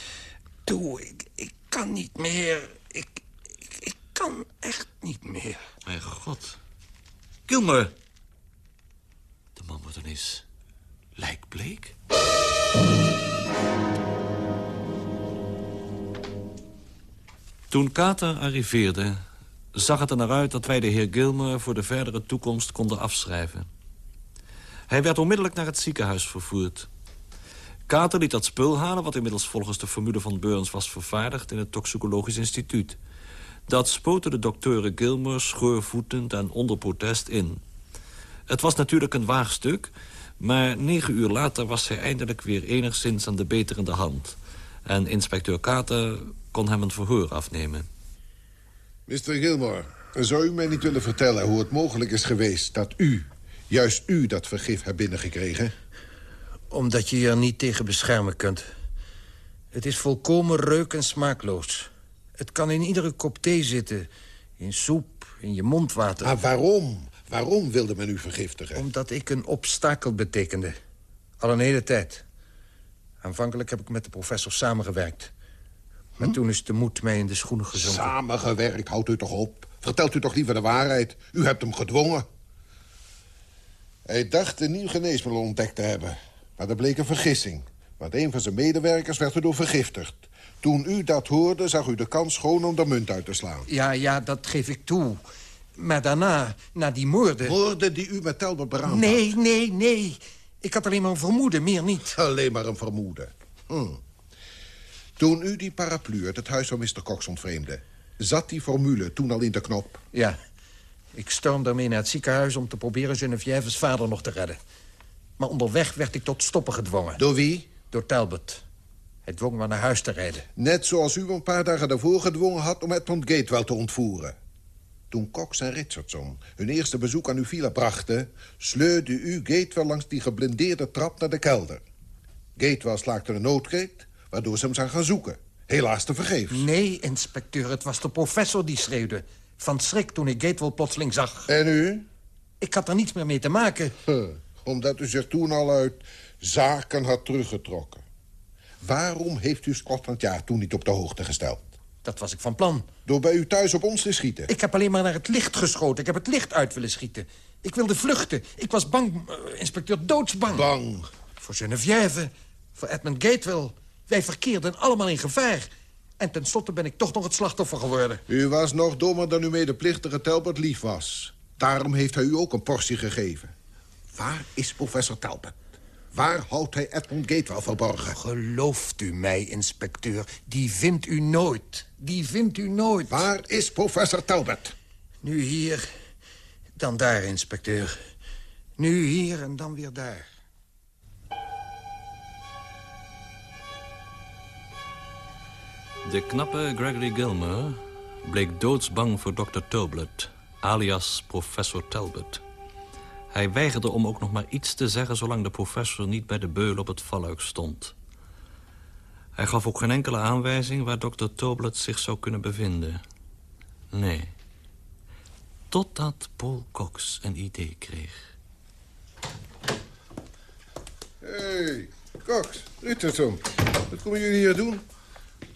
Speaker 14: Toe, ik, ik kan niet meer. Ik, ik, ik kan echt niet meer.
Speaker 4: Mijn god. Kilmer. De man wordt ineens lijkbleek. Toen Kater arriveerde, zag het er naar uit dat wij de heer Gilmer voor de verdere toekomst konden afschrijven. Hij werd onmiddellijk naar het ziekenhuis vervoerd. Kater liet dat spul halen wat inmiddels volgens de formule van Burns was vervaardigd in het toxicologisch instituut. Dat spoten de dokteuren Gilmer schoorvoetend en onder protest in. Het was natuurlijk een waagstuk, maar negen uur later was hij eindelijk weer enigszins aan de beterende hand. En inspecteur Kater kon hem een verhoor afnemen.
Speaker 7: Mr. Gilmore, zou u mij niet willen vertellen hoe het mogelijk is geweest... dat u, juist u, dat vergif hebt binnengekregen?
Speaker 14: Omdat je je er niet tegen beschermen kunt. Het is volkomen reuk- en smaakloos. Het kan in iedere kop thee zitten. In soep, in je mondwater.
Speaker 7: Maar waarom? Waarom wilde men u vergiftigen?
Speaker 14: Omdat ik een obstakel betekende. Al een hele tijd. Aanvankelijk heb ik met de professor samengewerkt. Maar toen is de moed mij in de schoenen gezonken.
Speaker 7: Samengewerkt, houdt u toch op. Vertelt u toch liever de waarheid. U hebt hem gedwongen. Hij dacht een nieuw geneesmiddel ontdekt te hebben. Maar dat bleek een vergissing. Want een van zijn medewerkers werd erdoor vergiftigd. Toen u dat hoorde, zag u de kans schoon om de munt uit te slaan.
Speaker 14: Ja, ja, dat geef ik toe. Maar daarna, na die moorden...
Speaker 7: Moorden die u met Talbot beraamd
Speaker 14: Nee, nee, nee. Ik had alleen maar een vermoeden, meer niet.
Speaker 7: Alleen maar een vermoeden. Hm. Toen u die paraplu uit het huis van Mr. Cox ontvreemde... zat die formule toen al in de knop?
Speaker 14: Ja. Ik stormde ermee naar het ziekenhuis om te proberen Genevieve's vader nog te redden. Maar onderweg werd ik tot stoppen gedwongen.
Speaker 7: Door wie?
Speaker 14: Door Talbot. Hij dwong me naar huis te rijden.
Speaker 7: Net zoals u een paar dagen daarvoor gedwongen had om Edmund Gatewell te ontvoeren. Toen Cox en Richardson hun eerste bezoek aan uw villa brachten... sleurde u Gatewell langs die geblindeerde trap naar de kelder. Gatewell slaakte een noodkreet, waardoor ze hem zijn gaan zoeken. Helaas te vergeefs.
Speaker 14: Nee, inspecteur, het was de professor die schreeuwde. Van schrik toen ik Gatewell plotseling zag.
Speaker 7: En u?
Speaker 14: Ik had er niets meer mee te maken.
Speaker 7: Huh, omdat u zich toen al uit zaken had teruggetrokken. Waarom heeft u Scotland Yard toen niet op de hoogte gesteld?
Speaker 14: Dat was ik van plan.
Speaker 7: Door bij u thuis op ons te schieten?
Speaker 14: Ik heb alleen maar naar het licht geschoten. Ik heb het licht uit willen schieten. Ik wilde vluchten. Ik was bang, uh, inspecteur, doodsbang.
Speaker 7: Bang?
Speaker 14: Voor Geneviève, voor Edmund Gatewell. Wij verkeerden allemaal in gevaar. En tenslotte ben ik toch nog het slachtoffer geworden.
Speaker 7: U was nog dommer dan uw medeplichtige Talbot lief was. Daarom heeft hij u ook een portie gegeven. Waar is professor Talbot? Waar houdt hij Edmund Gatewell verborgen?
Speaker 14: Gelooft u mij, inspecteur, die vindt u nooit. Die vindt u nooit.
Speaker 7: Waar is professor Talbot?
Speaker 14: Nu hier, dan daar, inspecteur. Nu hier en dan weer daar.
Speaker 4: De knappe Gregory Gilmer bleek doodsbang voor Dr. Toblet, alias professor Talbot. Hij weigerde om ook nog maar iets te zeggen... zolang de professor niet bij de beul op het valluik stond. Hij gaf ook geen enkele aanwijzing waar dokter Toblet zich zou kunnen bevinden. Nee. Totdat Paul Cox een idee kreeg.
Speaker 7: Hé, hey, Cox, Richardson. Wat komen jullie hier doen?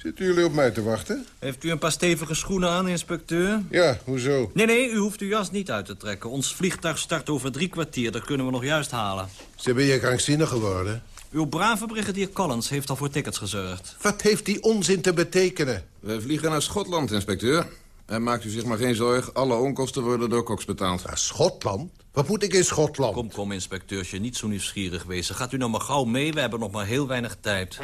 Speaker 7: Zitten jullie op mij te wachten?
Speaker 4: Heeft u een paar stevige schoenen aan, inspecteur?
Speaker 7: Ja, hoezo?
Speaker 4: Nee, nee, u hoeft uw jas niet uit te trekken. Ons vliegtuig start over drie kwartier. Dat kunnen we nog juist halen.
Speaker 7: Ze ben je krankzinnig geworden?
Speaker 4: Uw brave brigadier Collins heeft al voor tickets gezorgd.
Speaker 7: Wat heeft die onzin te betekenen?
Speaker 11: We vliegen naar Schotland, inspecteur. En maakt u zich maar geen zorg, alle onkosten worden door Cox betaald.
Speaker 7: Naar Schotland? Wat moet ik in Schotland?
Speaker 4: Kom, kom, inspecteursje, niet zo nieuwsgierig wezen. Gaat u nou maar gauw mee, we hebben nog maar heel weinig tijd.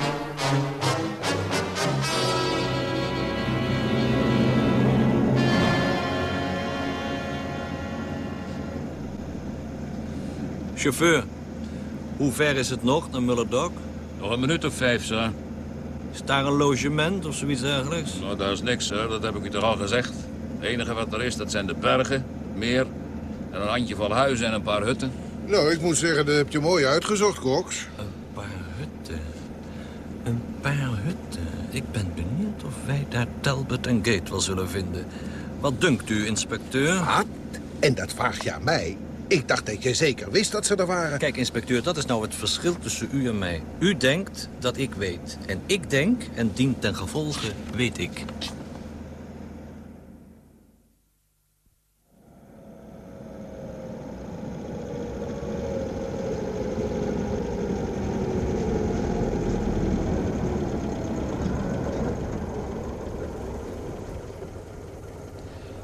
Speaker 4: Chauffeur, hoe ver is het nog naar Mullerdok?
Speaker 15: Nog een minuut of vijf, sir.
Speaker 4: Is daar een logement of zoiets dergelijks?
Speaker 15: Nou, daar is niks, sir. Dat heb ik u toch al gezegd. Het enige wat er is, dat zijn de bergen, het meer... en een handjevol huizen en een paar hutten.
Speaker 7: Nou, ik moet zeggen, dat heb je mooi uitgezocht, Cox.
Speaker 4: Een paar hutten. Een paar hutten. Ik ben benieuwd of wij daar Talbot en Gate wel zullen vinden. Wat dunkt u, inspecteur?
Speaker 7: Wat? En dat vraag je aan mij? Ik dacht dat je zeker wist dat ze er waren.
Speaker 4: Kijk, inspecteur, dat is nou het verschil tussen u en mij. U denkt dat ik weet. En ik denk, en dien ten gevolge, weet ik.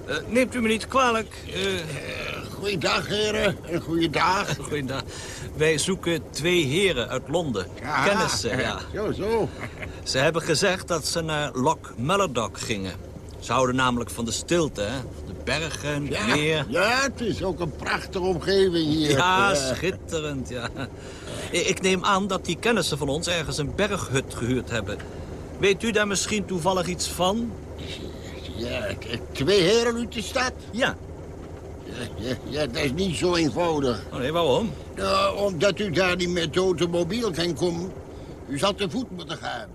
Speaker 4: Uh, neemt u me niet kwalijk. Uh...
Speaker 16: Goeiedag, heren. En goeiedag.
Speaker 4: Goeiedag. Wij zoeken twee heren uit Londen.
Speaker 16: Ja,
Speaker 4: Kennissen, ja.
Speaker 16: Zo, zo.
Speaker 4: Ze hebben gezegd dat ze naar Loch Mellerdock gingen. Ze houden namelijk van de stilte, hè? De bergen,
Speaker 16: ja,
Speaker 4: meer.
Speaker 16: Ja, het is ook een prachtige omgeving hier.
Speaker 4: Ja, schitterend, ja. Ik neem aan dat die kennissen van ons ergens een berghut gehuurd hebben. Weet u daar misschien toevallig iets van?
Speaker 16: Ja, twee heren uit de stad?
Speaker 4: Ja.
Speaker 16: Ja, ja, dat is niet zo eenvoudig.
Speaker 4: Oh nee, waarom?
Speaker 16: Nou, omdat u daar niet met de automobiel kan komen. U zal te voet moeten gaan.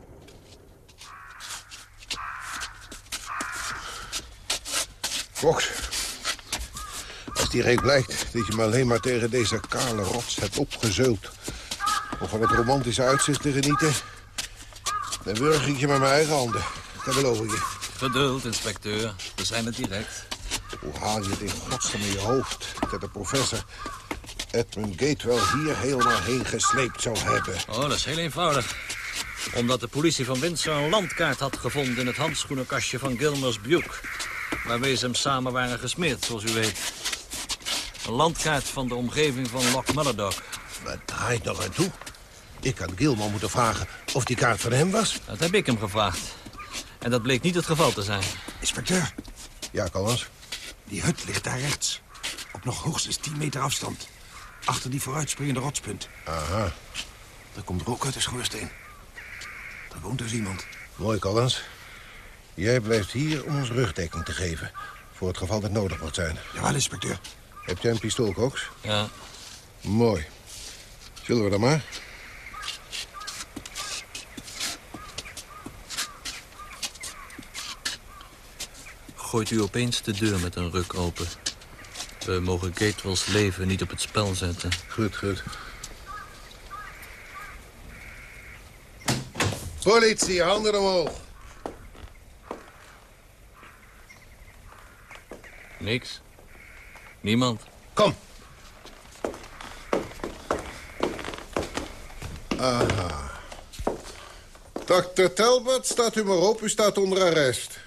Speaker 7: Cox, als die reek blijkt dat je me alleen maar tegen deze kale rots hebt opgezeuld... om van het romantische uitzicht te genieten... dan wurg ik je met mijn eigen handen. Dat beloof ik je.
Speaker 4: Geduld, inspecteur. We zijn het direct.
Speaker 7: Hoe haal je het in godsnaam in je hoofd? Dat de professor Edmund Gatewell hier helemaal heen gesleept zou hebben?
Speaker 4: Oh, dat is heel eenvoudig. Omdat de politie van Windsor een landkaart had gevonden... in het handschoenenkastje van Gilmer's Buke. Waarmee ze hem samen waren gesmeerd, zoals u weet. Een landkaart van de omgeving van Loch Mullerdock.
Speaker 7: Wat draait nog aan toe? Ik had Gilmore moeten vragen of die kaart van hem was.
Speaker 4: Dat heb ik hem gevraagd. En dat bleek niet het geval te zijn.
Speaker 14: Inspecteur.
Speaker 7: Ja, Collins?
Speaker 14: Die hut ligt daar rechts. Op nog hoogstens 10 meter afstand. Achter die vooruitspringende rotspunt.
Speaker 7: Aha.
Speaker 14: Er komt rook uit de schoorsteen. Er woont dus iemand.
Speaker 7: Mooi, Collins. Jij blijft hier om ons rugdekking te geven. Voor het geval dat nodig moet zijn.
Speaker 14: Jawel, inspecteur.
Speaker 7: Heb jij een pistool, Cox?
Speaker 4: Ja.
Speaker 7: Mooi. Zullen we dan maar?
Speaker 4: Gooit u opeens de deur met een ruk open. We mogen Gatewells leven niet op het spel zetten.
Speaker 7: Goed, goed. Politie, handen omhoog.
Speaker 4: Niks. Niemand.
Speaker 7: Kom. Aha. Dr. Talbot, staat u maar op. U staat onder arrest.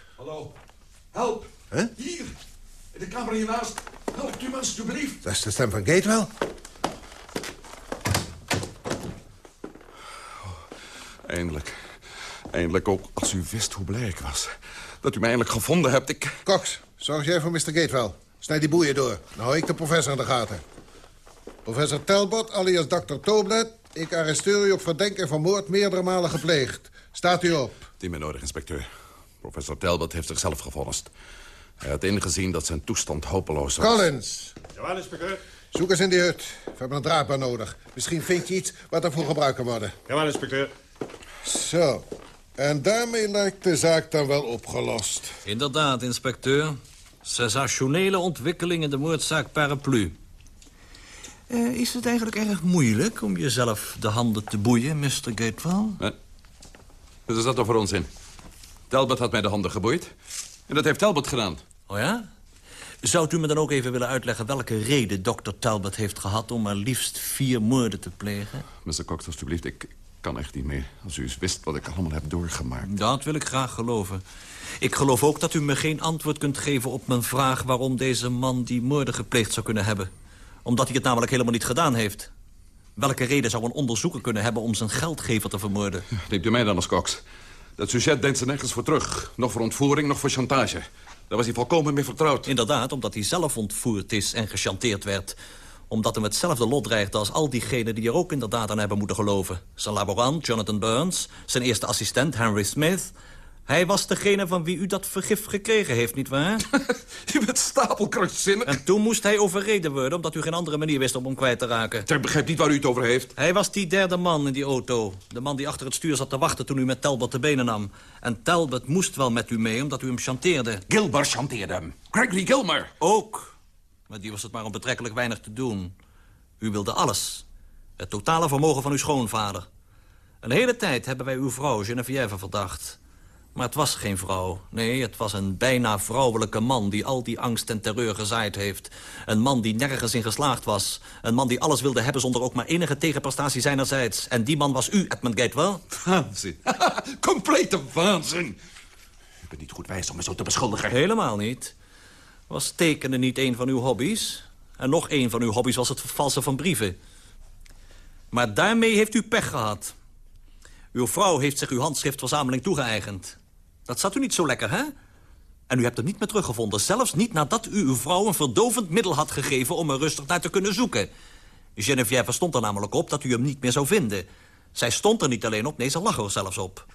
Speaker 14: Help.
Speaker 7: Hè?
Speaker 14: Hier. In de kamer hiernaast. Helpt u me alstublieft.
Speaker 7: Dat is de stem van Gatewell.
Speaker 11: Eindelijk. Eindelijk ook als u wist hoe blij ik was. Dat u mij eindelijk gevonden hebt, ik...
Speaker 7: Cox, zorg jij voor Mr. Gatewell. Snijd die boeien door. Dan hou ik de professor in de gaten. Professor Talbot, alias Dr. Toblet... ik arresteer u op verdenking van moord meerdere malen gepleegd. Staat u op.
Speaker 11: Niet meer nodig, inspecteur. Professor Talbot heeft zichzelf gevonnist. Hij had ingezien dat zijn toestand hopeloos was.
Speaker 7: Collins,
Speaker 6: Jawel, inspecteur.
Speaker 7: zoek eens in die hut. We hebben een draadbaar nodig. Misschien vind je iets wat ervoor gebruikt kan worden.
Speaker 6: Jawel, inspecteur.
Speaker 7: Zo. En daarmee lijkt de zaak dan wel opgelost.
Speaker 4: Inderdaad, inspecteur. Sensationele ontwikkeling in de moordzaak Paraplu. Eh, is het eigenlijk erg moeilijk om jezelf de handen te boeien, Mr. Gatewell?
Speaker 11: Wat is dat dan voor onzin? Talbot had mij de handen geboeid. En dat heeft Talbot gedaan.
Speaker 4: Oh ja? Zou u me dan ook even willen uitleggen welke reden dokter Talbot heeft gehad... om maar liefst vier moorden te plegen?
Speaker 11: Mr. Cox, alstublieft, ik kan echt niet meer. Als u eens wist wat ik allemaal heb doorgemaakt.
Speaker 4: Dat wil ik graag geloven. Ik geloof ook dat u me geen antwoord kunt geven op mijn vraag... waarom deze man die moorden gepleegd zou kunnen hebben. Omdat hij het namelijk helemaal niet gedaan heeft. Welke reden zou een onderzoeker kunnen hebben om zijn geldgever te vermoorden?
Speaker 11: Neemt u mij dan als Cox? Dat sujet denkt ze nergens voor terug. Nog voor ontvoering, nog voor chantage. Daar was hij volkomen mee vertrouwd.
Speaker 4: Inderdaad, omdat hij zelf ontvoerd is en gechanteerd werd. Omdat hem hetzelfde lot dreigde als al diegenen die er ook inderdaad aan hebben moeten geloven. Zijn laborant, Jonathan Burns, zijn eerste assistent, Henry Smith... Hij was degene van wie u dat vergif gekregen heeft, nietwaar? (laughs)
Speaker 11: U bent stapelkrachtzinnig.
Speaker 4: En toen moest hij overreden worden... omdat u geen andere manier wist om hem kwijt te raken.
Speaker 11: Ik begrijp niet waar u het over heeft.
Speaker 4: Hij was die derde man in die auto. De man die achter het stuur zat te wachten toen u met Talbot de benen nam. En Talbot moest wel met u mee, omdat u hem chanteerde.
Speaker 11: Gilmer chanteerde hem. Gregory Gilmer.
Speaker 4: Ook. Maar die was het maar om betrekkelijk weinig te doen. U wilde alles. Het totale vermogen van uw schoonvader. Een hele tijd hebben wij uw vrouw Geneviève verdacht. Maar het was geen vrouw. Nee, het was een bijna vrouwelijke man... die al die angst en terreur gezaaid heeft. Een man die nergens in geslaagd was. Een man die alles wilde hebben zonder ook maar enige tegenprestatie zijnerzijds. En die man was u, Edmund Gatewell.
Speaker 11: Waanzin. (laughs) Complete waanzin. U bent niet goed wijs om me zo te beschuldigen.
Speaker 4: Helemaal niet. Was tekenen niet een van uw hobby's? En nog een van uw hobby's was het vervalsen van brieven. Maar daarmee heeft u pech gehad. Uw vrouw heeft zich uw handschriftverzameling toegeëigend. Dat zat u niet zo lekker, hè? En u hebt hem niet meer teruggevonden. Zelfs niet nadat u uw vrouw een verdovend middel had gegeven... om er rustig naar te kunnen zoeken. Geneviève stond er namelijk op dat u hem niet meer zou vinden. Zij stond er niet alleen op, nee, ze lag er zelfs op.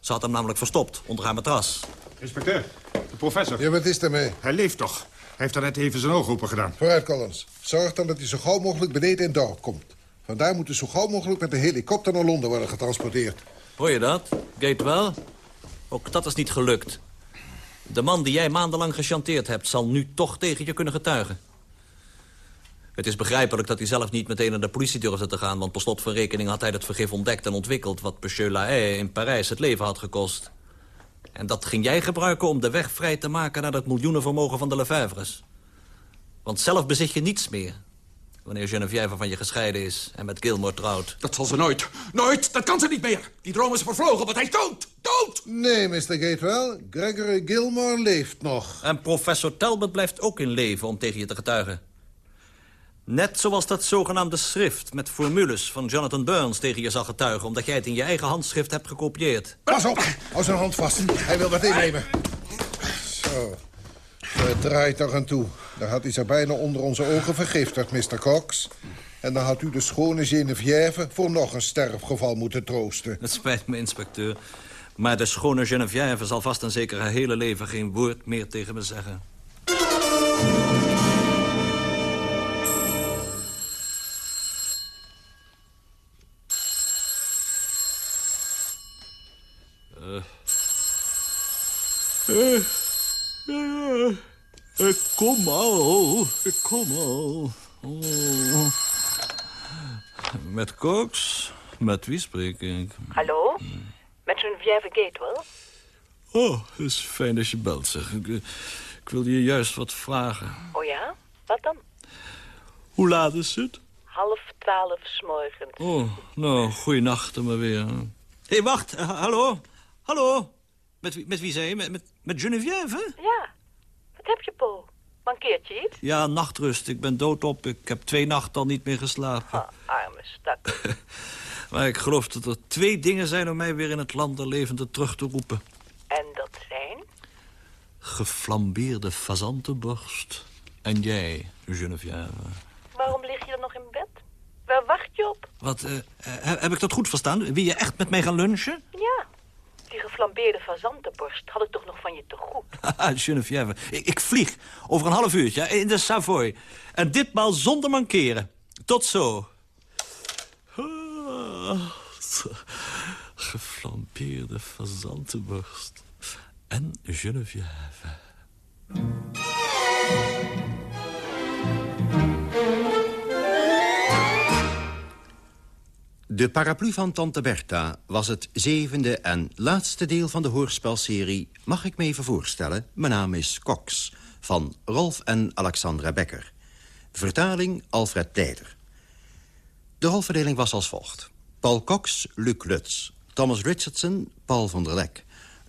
Speaker 4: Ze had hem namelijk verstopt, onder haar matras.
Speaker 6: Inspecteur, de professor.
Speaker 7: Ja, wat is daarmee?
Speaker 6: Hij leeft toch? Hij heeft daarnet even zijn ogen open gedaan.
Speaker 7: Vooruit, Collins. Zorg dan dat hij zo gauw mogelijk beneden in het dorp komt. Vandaar moet hij zo gauw mogelijk met een helikopter naar Londen worden getransporteerd.
Speaker 4: Hoor je dat, Gatewell? Ook dat is niet gelukt. De man die jij maandenlang gechanteerd hebt... zal nu toch tegen je kunnen getuigen. Het is begrijpelijk dat hij zelf niet meteen naar de politie durfde te gaan... want per slot van rekening had hij het vergif ontdekt en ontwikkeld... wat Monsieur in Parijs het leven had gekost. En dat ging jij gebruiken om de weg vrij te maken... naar dat miljoenenvermogen van de Lefebvres. Want zelf bezit je niets meer. Wanneer Geneviève van je gescheiden is en met Gilmore trouwt.
Speaker 17: Dat zal ze nooit. Nooit. Dat kan ze niet meer. Die droom is vervlogen, want hij is dood. Dood!
Speaker 7: Nee, Mr. Gatewell. Gregory Gilmore leeft nog.
Speaker 4: En professor Talbot blijft ook in leven om tegen je te getuigen. Net zoals dat zogenaamde schrift met formules van Jonathan Burns tegen je zal getuigen... omdat jij het in je eigen handschrift hebt gekopieerd.
Speaker 7: Pas op, hou zijn hand vast. Hij wil wat innemen. Zo, het draait toch aan toe. Daar had hij zich bijna onder onze ogen vergiftigd, Mr. Cox. En dan had u de schone Geneviève voor nog een sterfgeval moeten troosten.
Speaker 4: Het spijt me, inspecteur. Maar de schone Geneviève zal vast en zeker haar hele leven geen woord meer tegen me zeggen. Uh. Uh. Uh. Ik kom al, ik kom al. Oh. Met Cox? Met wie spreek ik?
Speaker 18: Hallo? Met Geneviève Gatewell?
Speaker 4: Oh, het is fijn dat je belt, zeg. Ik, eh, ik wilde je juist wat vragen.
Speaker 18: Oh ja? Wat dan?
Speaker 4: Hoe laat is het?
Speaker 18: Half twaalf s morgens.
Speaker 4: Oh, nou, goeienacht maar weer. Hé, hey, wacht. Uh, hallo? Hallo? Met wie, met wie zei je? Met, met, met Geneviève?
Speaker 18: Ja. Wat heb je, Paul? Mankeert je iets?
Speaker 4: Ja, nachtrust. Ik ben doodop. Ik heb twee nachten al niet meer geslapen.
Speaker 18: Arme stak. (laughs)
Speaker 4: maar ik geloof dat er twee dingen zijn om mij weer in het land der levenden terug te roepen.
Speaker 18: En dat zijn?
Speaker 4: Geflambeerde fazantenborst. En jij, Geneviève.
Speaker 18: Waarom lig je dan nog in bed? Waar wacht je op?
Speaker 4: Wat, uh, heb ik dat goed verstaan? Wil je echt met mij gaan lunchen?
Speaker 18: Ja. Die geflambeerde fazantenborst had ik toch nog van je te goed. (laughs)
Speaker 4: Geneviève, ik, ik, vlieg over een half uurtje in de Savoy. En ditmaal zonder mankeren. Tot zo. Ah, geflambeerde fazantenborst. En Geneviève.
Speaker 5: De paraplu van Tante Bertha was het zevende en laatste deel van de hoorspelserie... Mag ik me even voorstellen? Mijn naam is Cox, van Rolf en Alexandra Becker. Vertaling Alfred Tijder. De rolverdeling was als volgt. Paul Cox, Luc Lutz. Thomas Richardson, Paul van der Lek.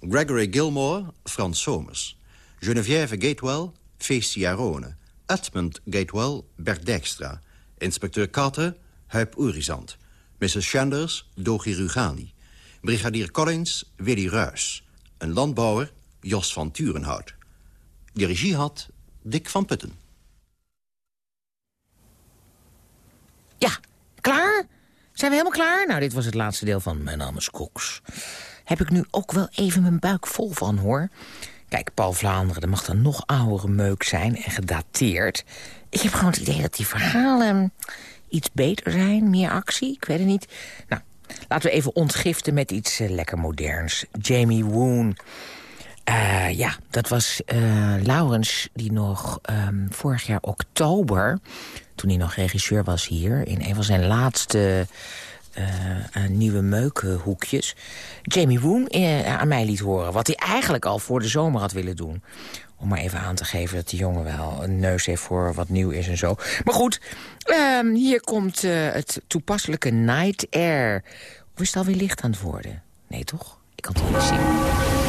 Speaker 5: Gregory Gilmore, Frans Somers. Geneviève Gatewell, Feestia Rone. Edmund Gatewell, Bert Dijkstra. Inspecteur Katte, Huip Oerizant. Mrs. Sanders, Dogi Rugani. Brigadier Collins, Willy Ruys. Een landbouwer, Jos van Turenhout. De regie had Dick van Putten.
Speaker 3: Ja, klaar? Zijn we helemaal klaar? Nou, dit was het laatste deel van Mijn naam is Cox. Heb ik nu ook wel even mijn buik vol van, hoor. Kijk, Paul Vlaanderen, dat mag dan nog oudere meuk zijn en gedateerd. Ik heb gewoon het idee dat die verhalen iets beter zijn, meer actie, ik weet het niet. Nou, laten we even ontgiften met iets uh, lekker moderns. Jamie Woon. Uh, ja, dat was uh, Laurens die nog um, vorig jaar oktober... toen hij nog regisseur was hier... in een van zijn laatste nieuwe meukenhoekjes... Jamie Woon aan mij liet horen. Wat hij eigenlijk al voor de zomer had willen doen. Om maar even aan te geven dat die jongen wel een neus heeft voor wat nieuw is en zo. Maar goed, um, hier komt uh, het toepasselijke Night Air. Of is het alweer licht aan het worden? Nee, toch? Ik kan het niet zien.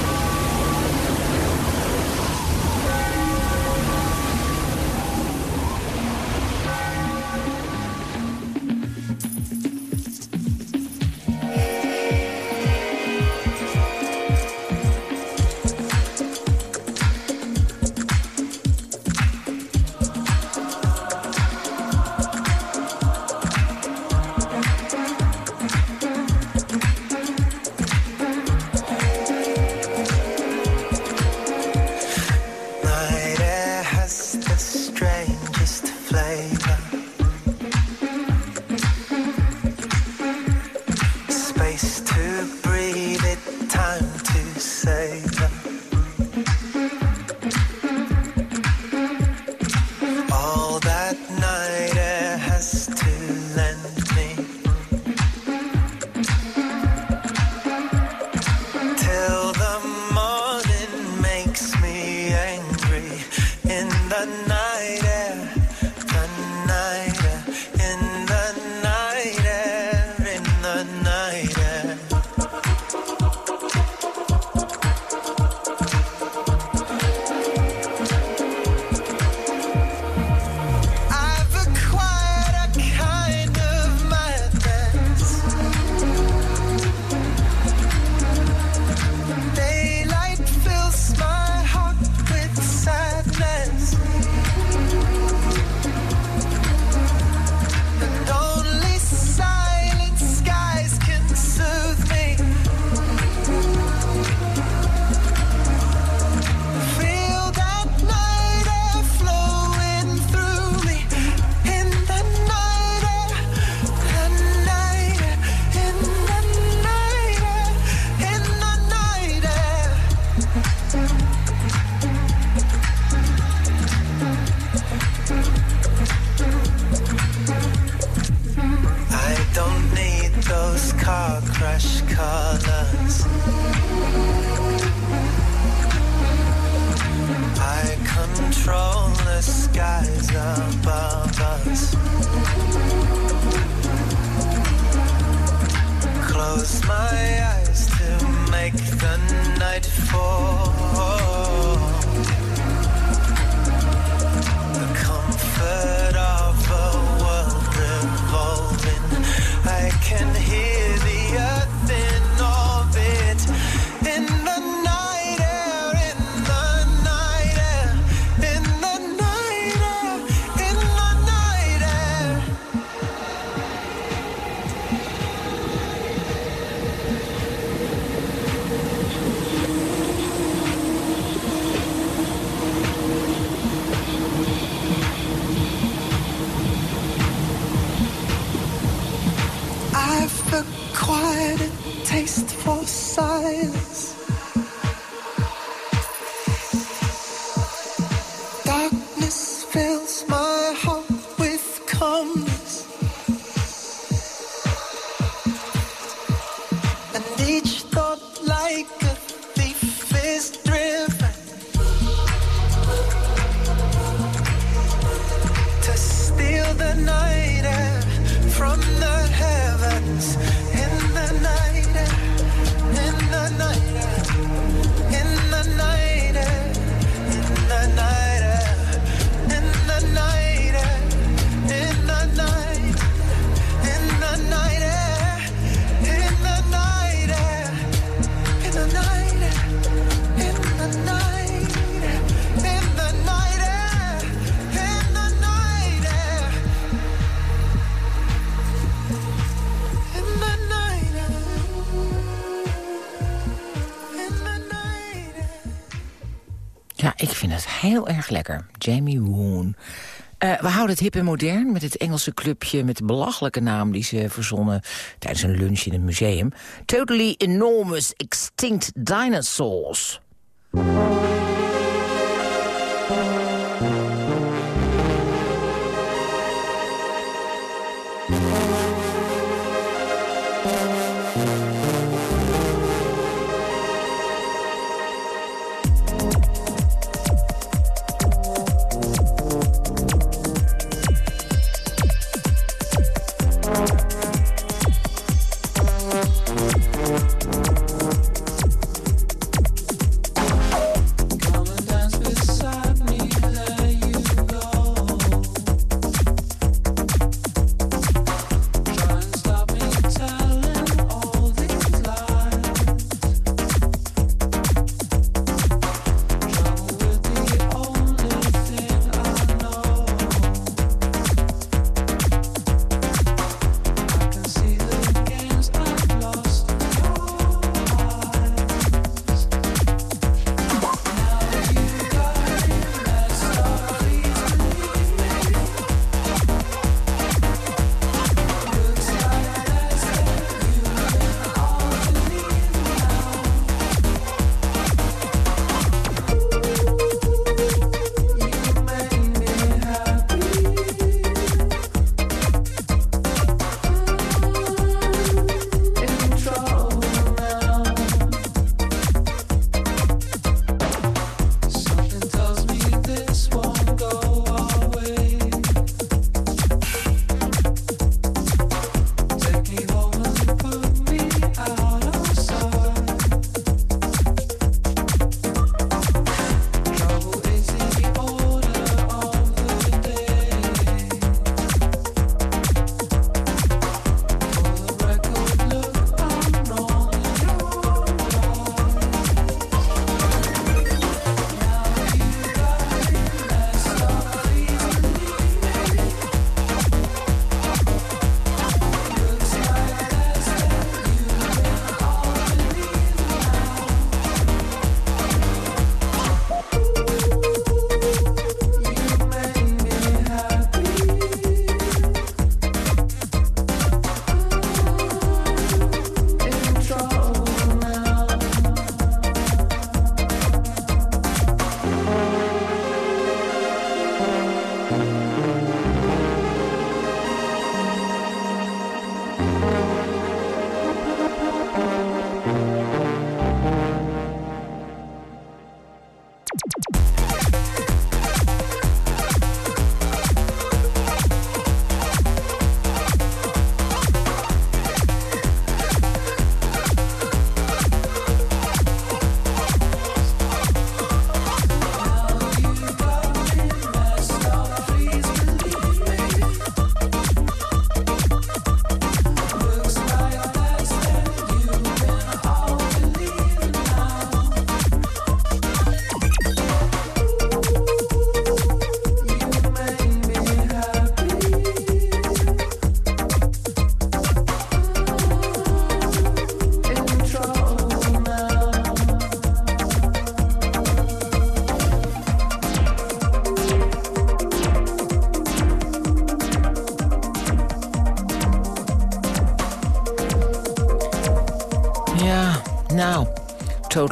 Speaker 3: lekker. Jamie Woon. Eh, we houden het hip en modern met het Engelse clubje... met de belachelijke naam die ze verzonnen tijdens een lunch in het museum. Totally Enormous Extinct Dinosaurs.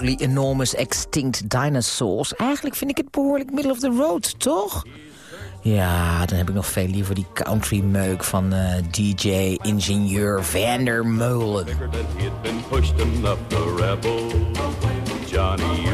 Speaker 3: Enormous, Extinct Dinosaurs. Eigenlijk vind ik het behoorlijk middle of the road, toch? Ja, dan heb ik nog veel liever die country meuk van eh, DJ ingenieur Vander Meulen.
Speaker 19: Johnny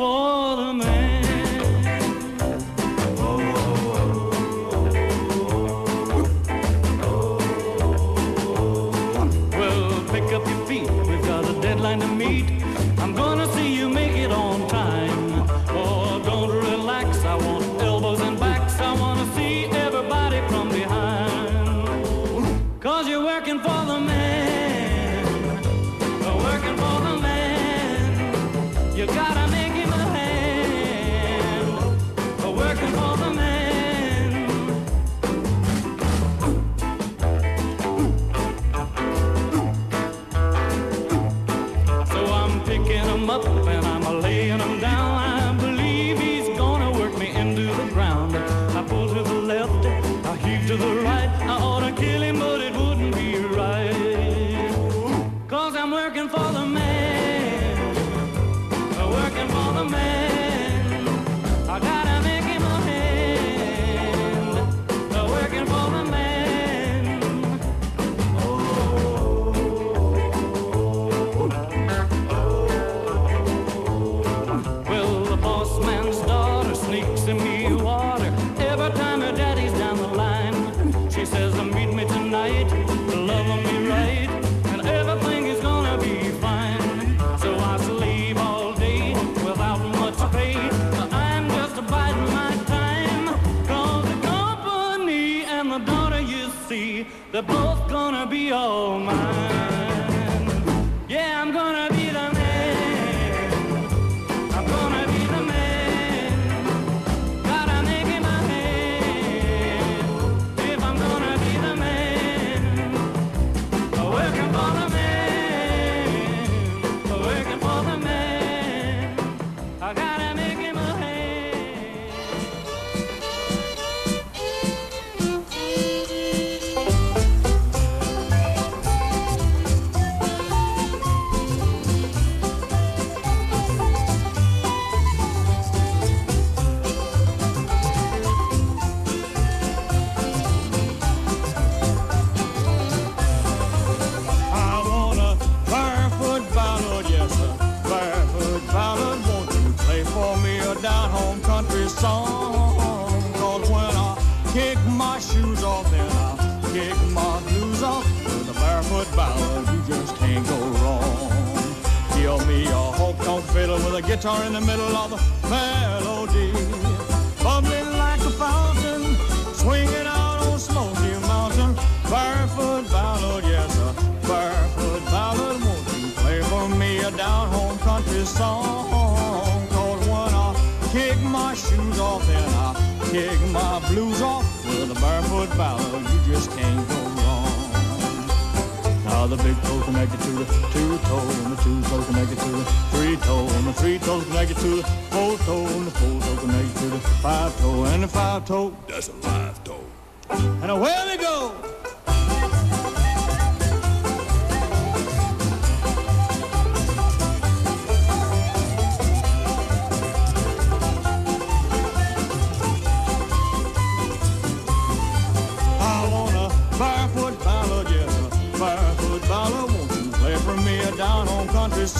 Speaker 20: for a. off and I kick my blues off with a barefoot fowler. You just can't go wrong. Now the big toe connected to the two toe and the two toe connected to the three toe and the three toe connected to the four toe and the four toe connected to the five toe and the five toe. That's a live toe. And away we go.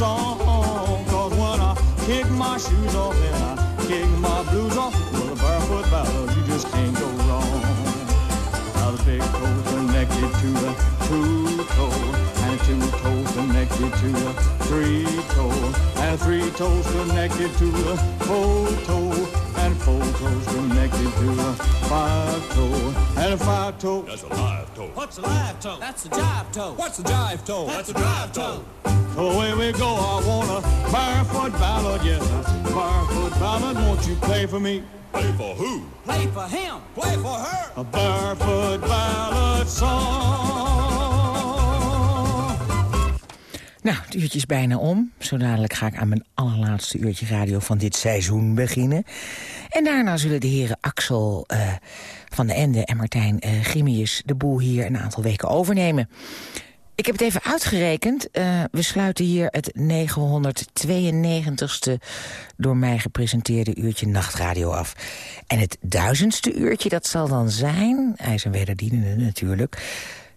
Speaker 21: Song. Cause when I kick my shoes off and I kick my blues off, with a barefoot ballad, you just can't go wrong. Now the big toe connected to the two toe, and the two toes connected to the three toe, and the three toes connected to the four toe, and four toes connected to the five toe, and a five toe. That's a live toe.
Speaker 19: What's a live toe? That's a jive toe. What's a jive toe?
Speaker 21: That's a drive toe. Away we go, I want a barefoot ballad, yes, a barefoot ballad. Won't you play for me?
Speaker 19: Play for who? Play for him. Play for her.
Speaker 21: A barefoot ballad song.
Speaker 3: Nou, het uurtje is bijna om. Zo dadelijk ga ik aan mijn allerlaatste uurtje radio van dit seizoen beginnen. En daarna zullen de heren Axel eh, van de Ende en Martijn uh, Gimmius... de boel hier een aantal weken overnemen. Ik heb het even uitgerekend. Uh, we sluiten hier het 992ste door mij gepresenteerde uurtje nachtradio af. En het duizendste uurtje, dat zal dan zijn... hij is een wederdienende natuurlijk...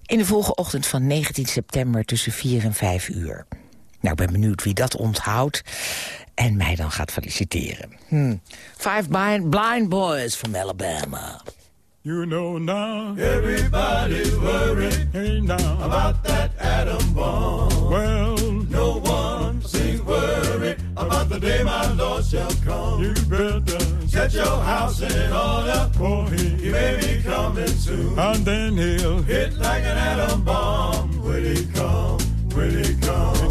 Speaker 3: in de volgende ochtend van 19 september tussen 4 en 5 uur. Nou, ik ben benieuwd wie dat onthoudt en mij dan gaat feliciteren. Hmm. Five blind, blind boys from Alabama.
Speaker 21: You know now
Speaker 19: Everybody's worried
Speaker 21: hey now
Speaker 19: about that atom bomb.
Speaker 21: Well,
Speaker 19: No one seems worried about the day my Lord shall come.
Speaker 21: you better
Speaker 19: Set your house in order.
Speaker 21: for
Speaker 19: He
Speaker 21: him.
Speaker 19: may be coming soon.
Speaker 21: And then he'll
Speaker 19: Hit like an atom bomb. Will he come? Will he come?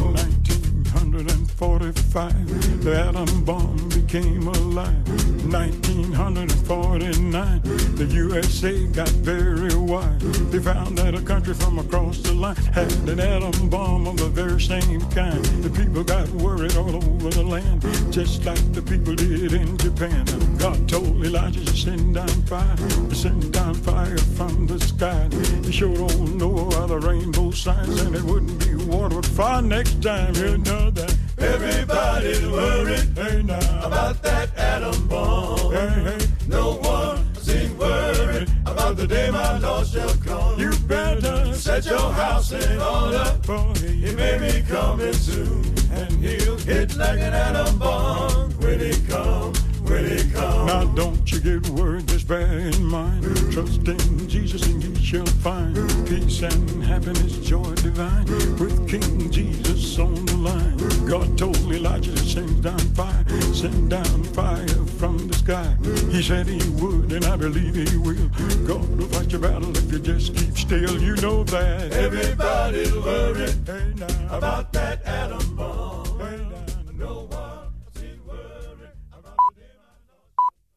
Speaker 21: In 1945, the atom bomb became alive. 1949, the USA got very wide. They found that a country from across the line had an atom bomb of the very same kind. The people got worried all over the land, just like the people did in Japan. God told Elijah to send down fire, to send down fire from the sky. He showed old Noah the rainbow signs, and it wouldn't be water but fire next time. You know that.
Speaker 19: Everybody's worried
Speaker 21: Hey now,
Speaker 19: about that atom bomb.
Speaker 21: hey, hey,
Speaker 19: No one seems worried about the day my Lord shall come.
Speaker 21: you better
Speaker 19: Set your house in order.
Speaker 21: for
Speaker 19: He may be coming soon, and he'll hit like an atom bomb when he come, when he come.
Speaker 21: Now don't you get worried, just bear in mind. Trust in Jesus and you shall find peace and happiness, joy divine. With King Jesus on the line. God told Elijah to send down fire, send down fire from the sky. He said he would, and I believe he will. God will fight your battle if you just keep still. You know that.
Speaker 19: Everybody's worried
Speaker 21: Hey
Speaker 19: about that atom bomb.